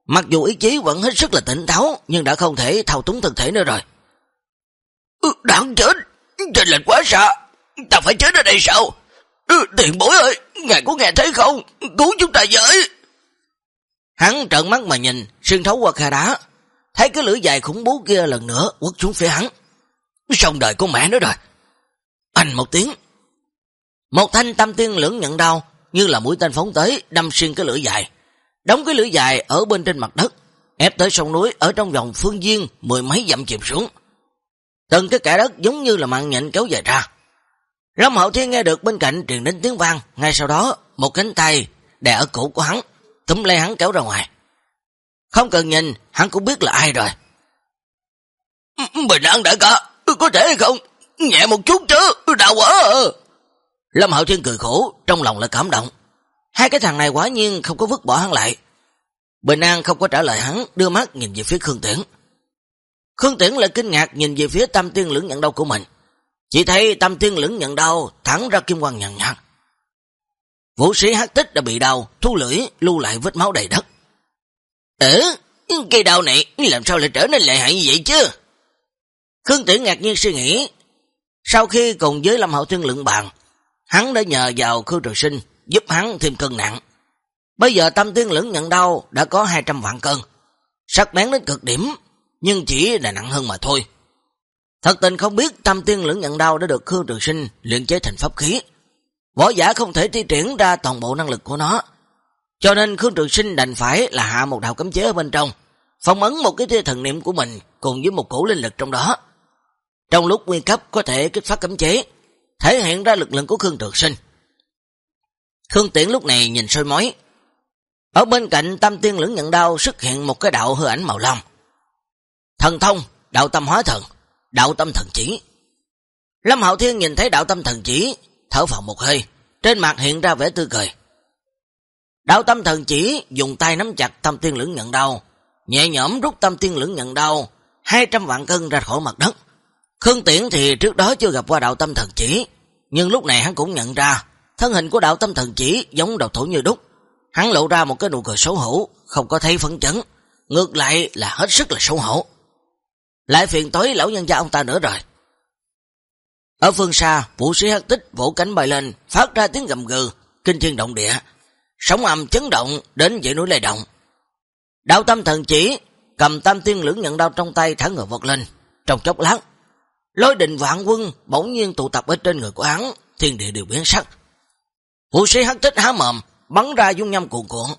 Speaker 1: Mặc dù ý chí vẫn hết sức là tỉnh táo, nhưng đã không thể thao túng thân thể nữa rồi.
Speaker 2: Ừ, đáng chết, trên lệch quá xa, ta phải chết ở đây sao? Ừ, tiền bối ơi, ngài có nghe thấy không? Cứu chúng ta với.
Speaker 1: Hắn trợn mắt mà nhìn, xuyên thấu qua khe đá, thấy cái lưỡi dài khủng bố kia lần nữa quất xuống phía hắn.
Speaker 2: Xong đời của mẹ nó rồi.
Speaker 1: Anh một tiếng. Một thanh tam tiên lưỡng nhận đau, như là mũi tên phóng tới, đâm xuyên cái lưỡi dài. Đóng cái lưỡi dài ở bên trên mặt đất, ép tới sông núi ở trong vòng phương viên mười mấy dặm chìm xuống. Từng cái kẻ đất giống như là mạng nhện kéo dài ra. Lâm Hậu Thiên nghe được bên cạnh truyền đến tiếng vang, ngay sau đó một cánh tay đè ở cổ của hắn, túm lấy hắn kéo ra ngoài. Không cần nhìn, hắn cũng biết là ai rồi.
Speaker 2: Bình an đại ca, có thể hay không? Nhẹ một chút chứ, đau quá à.
Speaker 1: Lâm Hậu Thiên cười khổ, trong lòng lại cảm động. Hai cái thằng này quả nhiên không có vứt bỏ hắn lại. Bình An không có trả lời hắn, đưa mắt nhìn về phía Khương Tiễn. Khương Tiễn lại kinh ngạc nhìn về phía tam tiên lưỡng nhận đau của mình. Chỉ thấy tam tiên lưỡng nhận đau thẳng ra kim quang nhằn nhạt. Vũ sĩ hát tích đã bị đau, thu lưỡi, lưu lại vết máu đầy đất.
Speaker 2: Ừ, cây đau này làm sao lại trở nên lợi hại như vậy chứ?
Speaker 1: Khương tử ngạc nhiên suy nghĩ. Sau khi cùng với Lâm Hậu Thiên lượng bàn, hắn đã nhờ vào Khương Trường Sinh giúp hắn thêm cân nặng. Bây giờ tâm tiên lưỡng nhận đau đã có 200 vạn cân. Sắc bén đến cực điểm, nhưng chỉ là nặng hơn mà thôi. Thật tình không biết tâm tiên lưỡng nhận đau đã được Khương Trường Sinh luyện chế thành pháp khí. Võ giả không thể thi triển ra toàn bộ năng lực của nó. Cho nên Khương Trường Sinh đành phải là hạ một đạo cấm chế ở bên trong, phong ấn một cái tia thần niệm của mình cùng với một cổ linh lực trong đó. Trong lúc nguyên cấp có thể kích phát cấm chế, thể hiện ra lực lượng của Khương Trường Sinh. Khương Tiễn lúc này nhìn sôi mối. Ở bên cạnh tâm tiên lưỡng nhận đau xuất hiện một cái đạo hư ảnh màu long. Thần thông, đạo tâm hóa thần, đạo tâm thần chỉ. Lâm Hạo Thiên nhìn thấy đạo tâm thần chỉ, thở vào một hơi, trên mặt hiện ra vẻ tươi cười. Đạo tâm thần chỉ dùng tay nắm chặt tâm tiên lưỡng nhận đau, nhẹ nhõm rút tâm tiên lưỡng nhận đau, 200 vạn cân ra khỏi mặt đất. Khương Tiễn thì trước đó chưa gặp qua đạo tâm thần chỉ, nhưng lúc này hắn cũng nhận ra, thân hình của đạo tâm thần chỉ giống đầu thủ như đúc. Hắn lộ ra một cái nụ cười xấu hổ, không có thấy phấn chấn, ngược lại là hết sức là xấu hổ. Lại phiền tối lão nhân gia ông ta nữa rồi. Ở phương xa, vũ sĩ hắc tích vỗ cánh bay lên, phát ra tiếng gầm gừ, kinh thiên động địa. Sóng âm chấn động đến dãy núi lay động. Đạo tâm thần chỉ, cầm tam tiên lưỡng nhận đao trong tay thả người vọt lên. Trong chốc lát, lôi đình vạn quân bỗng nhiên tụ tập ở trên người của hắn, thiên địa đều biến sắc. Vũ sĩ hắc tích há mồm, bắn ra dung nhâm cuộn cuộn,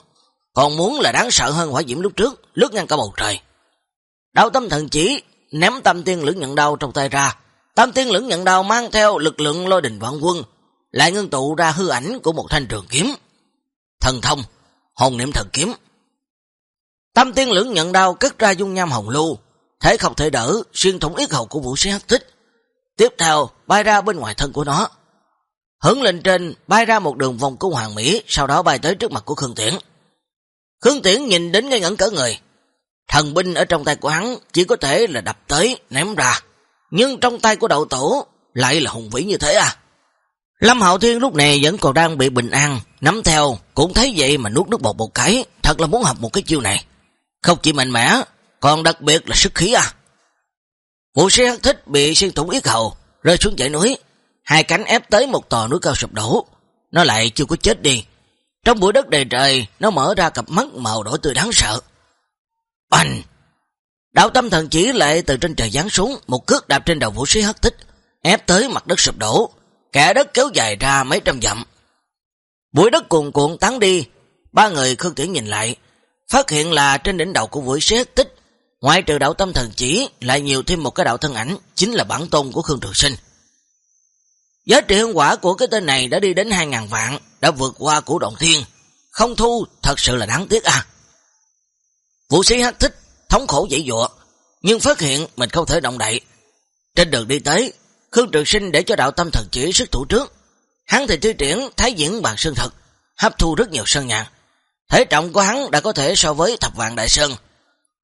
Speaker 1: còn muốn là đáng sợ hơn hỏa diễm lúc trước, lướt ngang cả bầu trời. Đạo tâm thần chỉ ném tam tiên lưỡng nhận đao trong tay ra, tam tiên lưỡng nhận đao mang theo lực lượng lôi đình vạn quân, lại ngưng tụ ra hư ảnh của một thanh trường kiếm. Thần thông, hồn niệm thần kiếm. Tam tiên lưỡng nhận đao cất ra dung nham hồng lưu, thể không thể đỡ, xuyên thủng yết hầu của vũ sĩ hắc tích. Tiếp theo, bay ra bên ngoài thân của nó. Hướng lên trên, bay ra một đường vòng cung hoàng mỹ, sau đó bay tới trước mặt của Khương Tiễn. Khương Tiễn nhìn đến ngay ngẩn cỡ người. Thần binh ở trong tay của hắn chỉ có thể là đập tới, ném ra. Nhưng trong tay của đậu tổ lại là hùng vĩ như thế à. Lâm Hạo Thiên lúc này vẫn còn đang bị bình an, nắm theo, cũng thấy vậy mà nuốt nước bột một cái, thật là muốn học một cái chiêu này. Không chỉ mạnh mẽ, còn đặc biệt là sức khí à. Vụ sĩ hắc thích bị xuyên thủng yết hầu, rơi xuống dãy núi, hai cánh ép tới một tòa núi cao sụp đổ. Nó lại chưa có chết đi. Trong bụi đất đầy trời, nó mở ra cặp mắt màu đỏ tươi đáng sợ. Bành! Đạo tâm thần chỉ lại từ trên trời giáng xuống, một cước đạp trên đầu vũ sĩ hất thích, ép tới mặt đất sụp đổ, kẻ đất kéo dài ra mấy trăm dặm. Bụi đất cuồn cuộn tán đi, ba người khương tiễn nhìn lại, phát hiện là trên đỉnh đầu của vũ sĩ hất tích, ngoại trừ đạo tâm thần chỉ, lại nhiều thêm một cái đạo thân ảnh, chính là bản tôn của Khương Trường Sinh. Giá trị hương quả của cái tên này đã đi đến 2.000 vạn, đã vượt qua của động thiên. Không thu, thật sự là đáng tiếc à. Vũ sĩ hát thích, thống khổ dễ dụa, nhưng phát hiện mình không thể động đậy. Trên đường đi tới, Khương Trường Sinh để cho đạo tâm thần chỉ sức thủ trước. Hắn thì thi triển thái diễn bằng sơn thật, hấp thu rất nhiều sơn nhạc. Thể trọng của hắn đã có thể so với thập vạn đại sơn.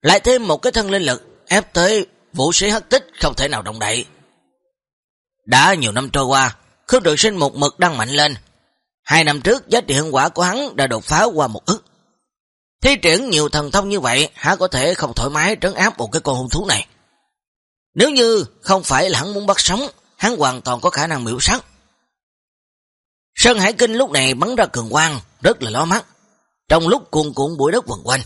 Speaker 1: Lại thêm một cái thân linh lực ép tới vũ sĩ hất tích không thể nào động đậy. Đã nhiều năm trôi qua, Khương Trường Sinh một mực đang mạnh lên. Hai năm trước, giá trị hương quả của hắn đã đột phá qua một ức. Thi triển nhiều thần thông như vậy, há có thể không thoải mái trấn áp một cái con hung thú này. Nếu như không phải là hắn muốn bắt sống, hắn hoàn toàn có khả năng miễu sát. Sơn Hải Kinh lúc này bắn ra cường quang, rất là lo mắt, trong lúc cuồn cuộn bụi đất quần quanh.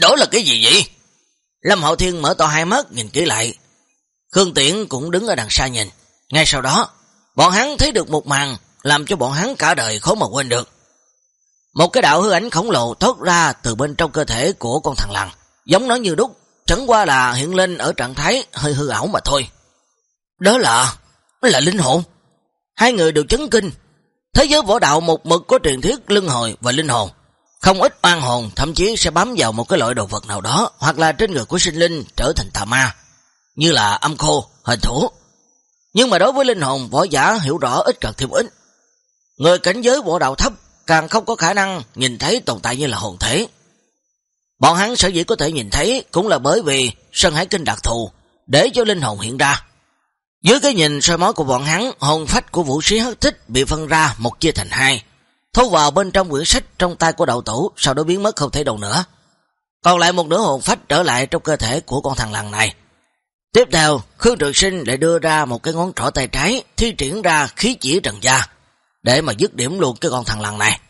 Speaker 2: Đó là cái gì vậy?
Speaker 1: Lâm Hậu Thiên mở to hai mắt nhìn kỹ lại. Khương Tiễn cũng đứng ở đằng xa nhìn. Ngay sau đó, bọn hắn thấy được một màn làm cho bọn hắn cả đời khó mà quên được. Một cái đạo hư ảnh khổng lồ thoát ra từ bên trong cơ thể của con thằng lằn, giống nó như đúc, chẳng qua là hiện lên ở trạng thái hơi hư ảo mà thôi. Đó là, là linh hồn. Hai người đều chấn kinh. Thế giới võ đạo một mực có truyền thuyết lưng hồi và linh hồn. Không ít oan hồn thậm chí sẽ bám vào một cái loại đồ vật nào đó hoặc là trên người của sinh linh trở thành tà ma, như là âm khô, hình thủ. Nhưng mà đối với linh hồn, võ giả hiểu rõ ít cần thêm ít. Người cảnh giới võ đạo thấp càng không có khả năng nhìn thấy tồn tại như là hồn thể. Bọn hắn sở dĩ có thể nhìn thấy cũng là bởi vì Sơn Hải Kinh đặc thù để cho linh hồn hiện ra. Dưới cái nhìn soi mói của bọn hắn, hồn phách của vũ sĩ hất thích bị phân ra một chia thành hai, thu vào bên trong quyển sách trong tay của đậu tủ, sau đó biến mất không thấy đâu nữa. Còn lại một nửa hồn phách trở lại trong cơ thể của con thằng lằn này. Tiếp theo, Khương Trường Sinh lại đưa ra một cái ngón trỏ tay trái, thi triển ra khí chỉ trần gia, để mà dứt điểm luôn cái con thằng lằn này.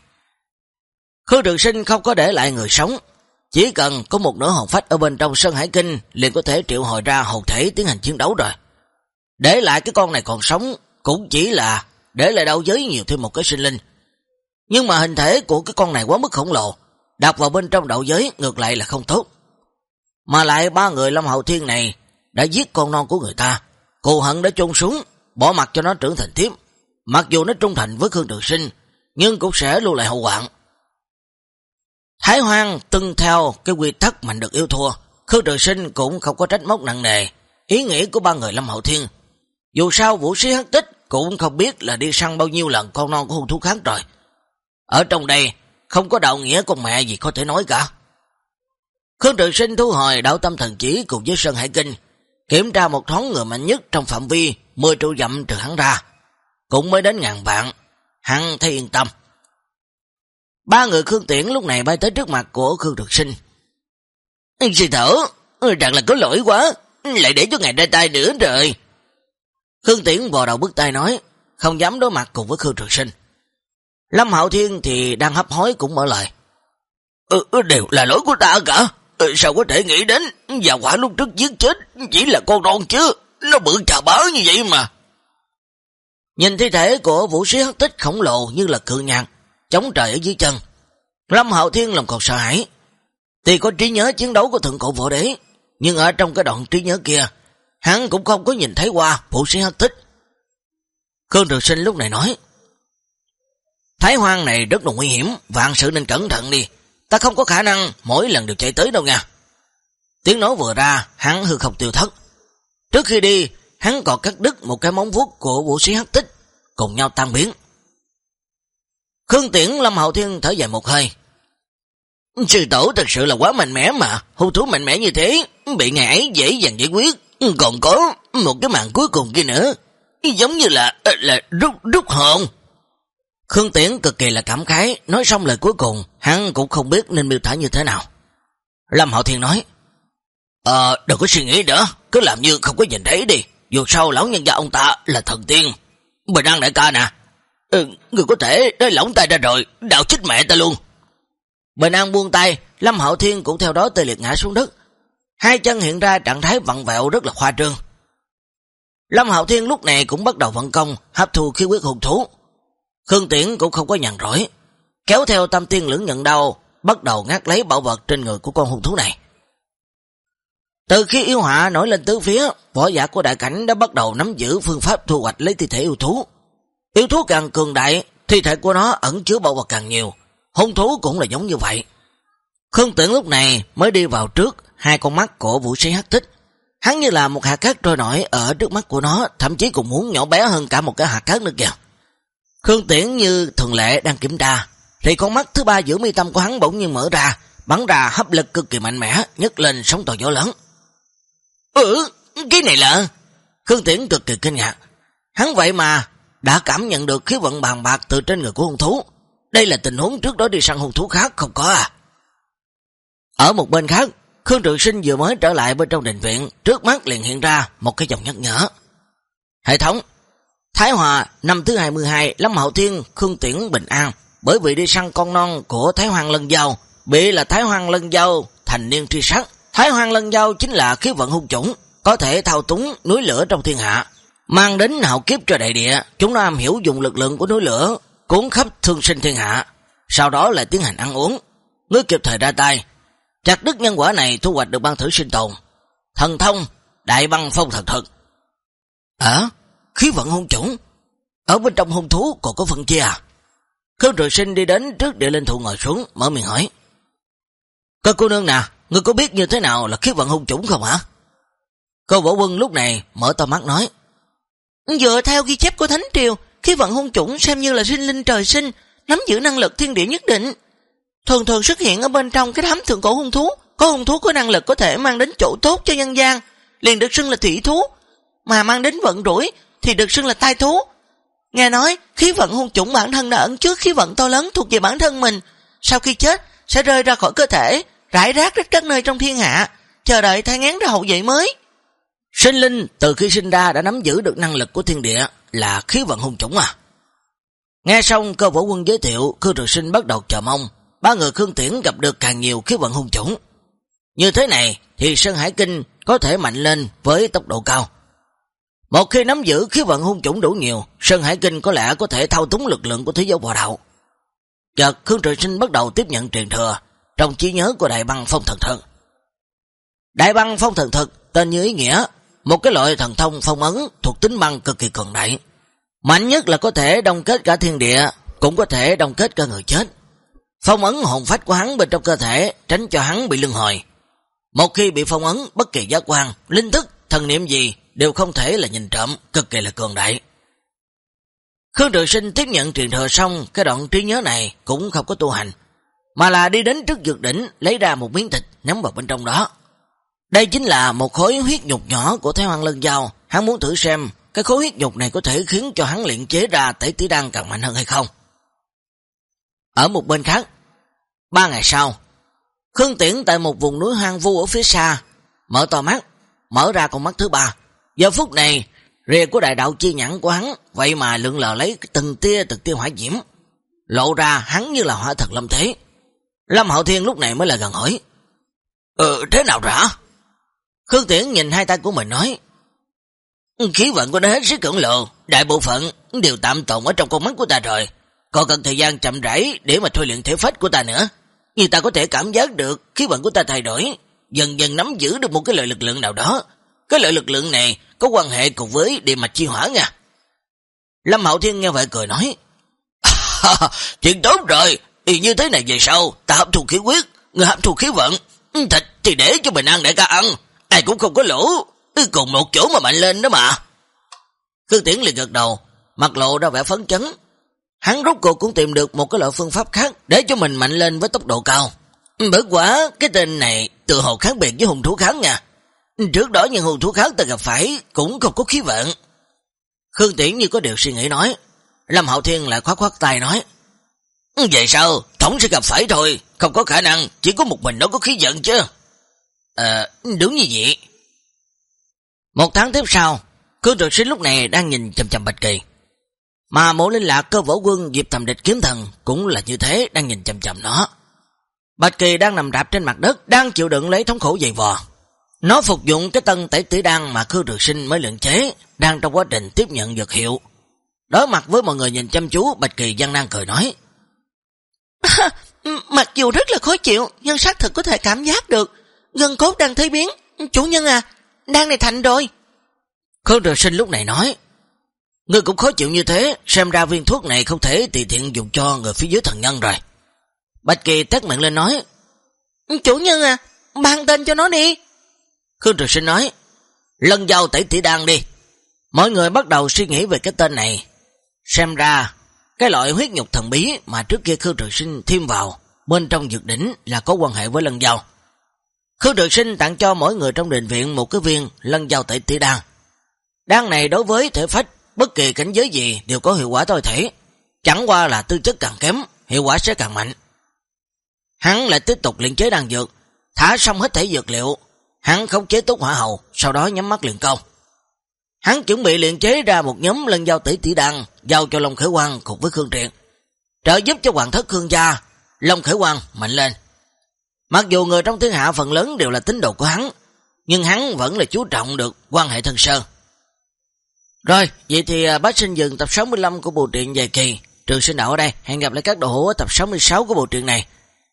Speaker 1: Khương Trường Sinh không có để lại người sống, chỉ cần có một nửa hồn phách ở bên trong Sơn Hải Kinh liền có thể triệu hồi ra hồn thể tiến hành chiến đấu rồi. Để lại cái con này còn sống cũng chỉ là để lại đâu giới nhiều thêm một cái sinh linh. Nhưng mà hình thể của cái con này quá mức khổng lồ, đặt vào bên trong đậu giới ngược lại là không tốt. Mà lại ba người Lâm Hậu Thiên này đã giết con non của người ta, cù hận đã chôn xuống, bỏ mặt cho nó trưởng thành tiếp. Mặc dù nó trung thành với Khương Trường Sinh, nhưng cũng sẽ lưu lại hậu hoạn. Thái Hoang từng theo cái quy tắc mạnh được yêu thua, Khương Trường Sinh cũng không có trách móc nặng nề, ý nghĩa của ba người Lâm Hậu Thiên. Dù sao vũ sĩ hắc tích cũng không biết là đi săn bao nhiêu lần con non của hung thú khác rồi. Ở trong đây không có đạo nghĩa con mẹ gì có thể nói cả. Khương Trường Sinh thu hồi đạo tâm thần chỉ cùng với Sơn Hải Kinh, kiểm tra một thoáng người mạnh nhất trong phạm vi 10 trụ dặm trừ hắn ra. Cũng mới đến ngàn vạn, hắn thấy yên tâm. Ba người Khương Tiễn lúc này bay tới trước mặt của Khương Trực Sinh. Sư thở, rằng là có lỗi quá, lại để cho ngài ra tay nữa rồi. Khương Tiễn vò đầu bước tay nói, không dám đối mặt cùng với Khương Trực Sinh. Lâm Hạo Thiên thì đang hấp hối cũng mở lời. Ừ, đều là lỗi của ta cả. Ừ, sao có thể nghĩ đến và quả lúc trước giết chết chỉ là con non chứ. Nó bự trà bớ như vậy mà. Nhìn thi thể của vũ sĩ hắc tích khổng lồ như là cự nhạc, chống trời ở dưới chân. Lâm Hạo Thiên lòng còn sợ hãi. tuy có trí nhớ chiến đấu của thượng cổ võ đế, nhưng ở trong cái đoạn trí nhớ kia, hắn cũng không có nhìn thấy qua vũ sĩ hắc tích. Khương Trường Sinh lúc này nói, Thái hoang này rất là nguy hiểm, vạn sự nên cẩn thận đi. Ta không có khả năng mỗi lần đều chạy tới đâu nha. Tiếng nói vừa ra, hắn hư không tiêu thất. Trước khi đi, hắn còn cắt đứt một cái móng vuốt của vũ sĩ hắc tích, cùng nhau tan biến. Khương Tiễn Lâm Hậu Thiên thở dài một hơi. Sư tổ thật sự là quá mạnh mẽ mà, hưu thú mạnh mẽ như thế, bị ngài ấy dễ dàng giải quyết. Còn có một cái mạng cuối cùng kia nữa, giống như là ờ, là rút rút hồn. Khương Tiễn cực kỳ là cảm khái, nói xong lời cuối cùng, hắn cũng không biết nên miêu tả như thế nào. Lâm Hậu Thiên nói, Ờ, đừng có suy nghĩ nữa, cứ làm như không có nhìn thấy đi, dù sao lão nhân gia ông ta là thần tiên. Bình An đại ca nè, ừ, người có thể để lỏng tay ra rồi, đào chích mẹ ta luôn. Bình An buông tay, Lâm Hậu Thiên cũng theo đó tê liệt ngã xuống đất. Hai chân hiện ra trạng thái vặn vẹo rất là khoa trương. Lâm Hậu Thiên lúc này cũng bắt đầu vận công, hấp thu khí quyết hồn thú. Khương Tiễn cũng không có nhằn rỗi, kéo theo tâm tiên lưỡng nhận đau, bắt đầu ngắt lấy bảo vật trên người của con hùng thú này. Từ khi yêu họa nổi lên tứ phía, võ giả của đại cảnh đã bắt đầu nắm giữ phương pháp thu hoạch lấy thi thể yêu thú. Yêu thú càng cường đại, thi thể của nó ẩn chứa bảo vật càng nhiều. Hung thú cũng là giống như vậy. Khương Tiễn lúc này mới đi vào trước hai con mắt của vũ sĩ hắc thích, Hắn như là một hạt cát trôi nổi ở trước mắt của nó, thậm chí cũng muốn nhỏ bé hơn cả một cái hạt cát nữa kìa. Khương Tiễn như thường lệ đang kiểm tra, thì con mắt thứ ba giữa mi tâm của hắn bỗng nhiên mở ra, bắn ra hấp lực cực kỳ mạnh mẽ, nhấc lên sóng to gió lớn. Ừ, cái này là... Khương Tiễn cực kỳ kinh ngạc. Hắn vậy mà đã cảm nhận được khí vận bàn bạc từ trên người của hung thú. Đây là tình huống trước đó đi săn hung thú khác không có à. Ở một bên khác, Khương Trường Sinh vừa mới trở lại bên trong đình viện, trước mắt liền hiện ra một cái dòng nhắc nhở. Hệ thống Thái Hòa năm thứ 22 Lâm Hậu Thiên Khương Tiễn Bình An bởi vì đi săn con non của Thái Hoàng Lân Dâu bị là Thái Hoàng Lân Dâu thành niên tri sát. Thái Hoang Lân Giao chính là khí vận hung chủng có thể thao túng núi lửa trong thiên hạ mang đến hạo kiếp cho đại địa. Chúng nó am hiểu dùng lực lượng của núi lửa cuốn khắp thương sinh thiên hạ sau đó lại tiến hành ăn uống. Ngươi kịp thời ra tay chặt đứt nhân quả này thu hoạch được ban thử sinh tồn. Thần thông đại băng phong thần thực ở khí vận hung chủng? Ở bên trong hung thú còn có phần chia à? Khương Trường Sinh đi đến trước địa linh thụ ngồi xuống, mở miệng hỏi. Cơ cô nương nè, ngươi có biết như thế nào là khí vận hung chủng không hả? Cô võ quân lúc này mở to mắt nói. Dựa theo ghi chép của Thánh Triều, khí vận hung chủng xem như là sinh linh trời sinh, nắm giữ năng lực thiên địa nhất định. Thường thường xuất hiện ở bên trong cái đám thượng cổ hung thú, có hung thú có năng lực có thể mang đến chỗ tốt cho nhân gian, liền được xưng là thủy thú, mà mang đến vận rủi thì được xưng là tai thú. Nghe nói, khí vận hung chủng bản thân đã ẩn trước khí vận to lớn thuộc về bản thân mình, sau khi chết sẽ rơi ra khỏi cơ thể, rải rác rất các nơi trong thiên hạ, chờ đợi thay ngán ra hậu vệ mới. Sinh linh từ khi sinh ra đã nắm giữ được năng lực của thiên địa là khí vận hung chủng à. Nghe xong cơ võ quân giới thiệu, Khương Trường Sinh bắt đầu chờ mong, ba người Khương Tiễn gặp được càng nhiều khí vận hung chủng. Như thế này thì Sơn Hải Kinh có thể mạnh lên với tốc độ cao. Một khi nắm giữ khí vận hung chủng đủ nhiều, Sơn Hải Kinh có lẽ có thể thao túng lực lượng của thế giới bò đạo. Chợt Khương Trường Sinh bắt đầu tiếp nhận truyền thừa trong trí nhớ của Đại băng Phong Thần Thực. Đại băng Phong Thần Thực tên như ý nghĩa một cái loại thần thông phong ấn thuộc tính băng cực kỳ cường đại. Mạnh nhất là có thể đông kết cả thiên địa, cũng có thể đông kết cả người chết. Phong ấn hồn phách của hắn bên trong cơ thể, tránh cho hắn bị lưng hồi. Một khi bị phong ấn, bất kỳ giác quan, linh thức, thần niệm gì đều không thể là nhìn trộm, cực kỳ là cường đại. Khương Trường Sinh tiếp nhận truyền thừa xong, cái đoạn trí nhớ này cũng không có tu hành, mà là đi đến trước dược đỉnh, lấy ra một miếng thịt, nhắm vào bên trong đó. Đây chính là một khối huyết nhục nhỏ của Thái Hoàng Lân Giao. Hắn muốn thử xem cái khối huyết nhục này có thể khiến cho hắn luyện chế ra tẩy tỷ đan càng mạnh hơn hay không. Ở một bên khác, ba ngày sau, Khương Tiễn tại một vùng núi hoang vu ở phía xa, mở to mắt, mở ra con mắt thứ ba. Giờ phút này, rìa của đại đạo chi nhãn của hắn, vậy mà lượng lờ lấy từng tia từng tia hỏa diễm, lộ ra hắn như là hỏa thật lâm thế. Lâm Hậu Thiên lúc này mới là gần hỏi, Ừ, thế nào rã? Khương Tiễn nhìn hai tay của mình nói, khí vận của nó hết sức cưỡng lộ, đại bộ phận đều tạm tồn ở trong con mắt của ta rồi, còn cần thời gian chậm rãi để mà thôi luyện thể phách của ta nữa. Như ta có thể cảm giác được khí vận của ta thay đổi, dần dần nắm giữ được một cái lợi lực lượng nào đó. Cái lợi lực lượng này có quan hệ cùng với địa mạch chi hỏa nha. Lâm Hậu Thiên nghe vậy cười nói, Chuyện tốt rồi, y như thế này về sau, ta hấp thu khí quyết, người hấp thu khí vận, ừ, thịt thì để cho mình ăn để ca ăn ai cũng không có lỗ, ừ, cùng một chỗ mà mạnh lên đó mà. Khương Tiễn liền gật đầu, mặt lộ ra vẻ phấn chấn. Hắn rút cuộc cũng tìm được một cái loại phương pháp khác để cho mình mạnh lên với tốc độ cao. Ừ, bởi quả cái tên này tự hồ khác biệt với hùng thú khác nha. Trước đó những hùng thú khác ta gặp phải cũng không có khí vận. Khương Tiễn như có điều suy nghĩ nói. Lâm Hậu Thiên lại khoát khoát tay nói. Vậy sao? thống sẽ gặp phải thôi. Không có khả năng. Chỉ có một mình nó có khí giận chứ. Ờ, đúng như vậy. Một tháng tiếp sau, cương trực sinh lúc này đang nhìn chầm chầm Bạch Kỳ. Mà mộ linh lạc cơ võ quân dịp thầm địch kiếm thần cũng là như thế đang nhìn chầm chầm nó. Bạch Kỳ đang nằm rạp trên mặt đất, đang chịu đựng lấy thống khổ dày vò. Nó phục dụng cái tân tẩy tử đan mà Khương Trực Sinh mới luyện chế, đang trong quá trình tiếp nhận dược hiệu. Đối mặt với mọi người nhìn chăm chú, Bạch Kỳ gian nan cười nói. Mặc dù rất là khó chịu, nhưng xác thực có thể cảm giác được gân cốt đang thấy biến. Chủ nhân à, đang này thành rồi. Khương Trường Sinh lúc này nói, Ngươi cũng khó chịu như thế, xem ra viên thuốc này không thể tùy thiện dùng cho người phía dưới thần nhân rồi. Bạch Kỳ tét miệng lên nói, Chủ nhân à, ban tên cho nó đi. Khương Trường Sinh nói, Lân giao tẩy tỷ đan đi. Mọi người bắt đầu suy nghĩ về cái tên này. Xem ra, cái loại huyết nhục thần bí mà trước kia Khương Trường Sinh thêm vào bên trong dược đỉnh là có quan hệ với lân dao. Khương Trường Sinh tặng cho mỗi người trong đền viện một cái viên lân dao tẩy tỷ đan. Đan này đối với thể phách, bất kỳ cảnh giới gì đều có hiệu quả tối thể. Chẳng qua là tư chất càng kém, hiệu quả sẽ càng mạnh. Hắn lại tiếp tục luyện chế đan dược, thả xong hết thể dược liệu, hắn khống chế tốt hỏa hầu, sau đó nhắm mắt liền công. Hắn chuẩn bị luyện chế ra một nhóm lân giao tỷ tỷ đăng, giao cho Long Khởi Quang cùng với Khương Triện, trợ giúp cho hoàng thất Khương gia, Long Khởi Quang mạnh lên. Mặc dù người trong thiên hạ phần lớn đều là tín đồ của hắn, nhưng hắn vẫn là chú trọng được quan hệ thân sơ Rồi, vậy thì à, bác sinh dừng tập 65 của bộ truyện dài kỳ, trường sinh đạo ở đây, hẹn gặp lại các đầu hữu ở tập 66 của bộ truyện này.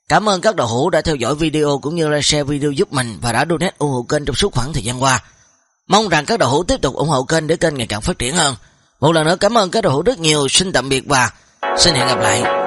Speaker 1: Cảm ơn các đầu hữu đã theo dõi video cũng như là share video giúp mình và đã donate ủng hộ kênh trong suốt khoảng thời gian qua. Mong rằng các đầu hữu tiếp tục ủng hộ kênh để kênh ngày càng phát triển hơn. Một lần nữa cảm ơn các đầu hữu rất nhiều, xin tạm biệt và xin hẹn gặp lại.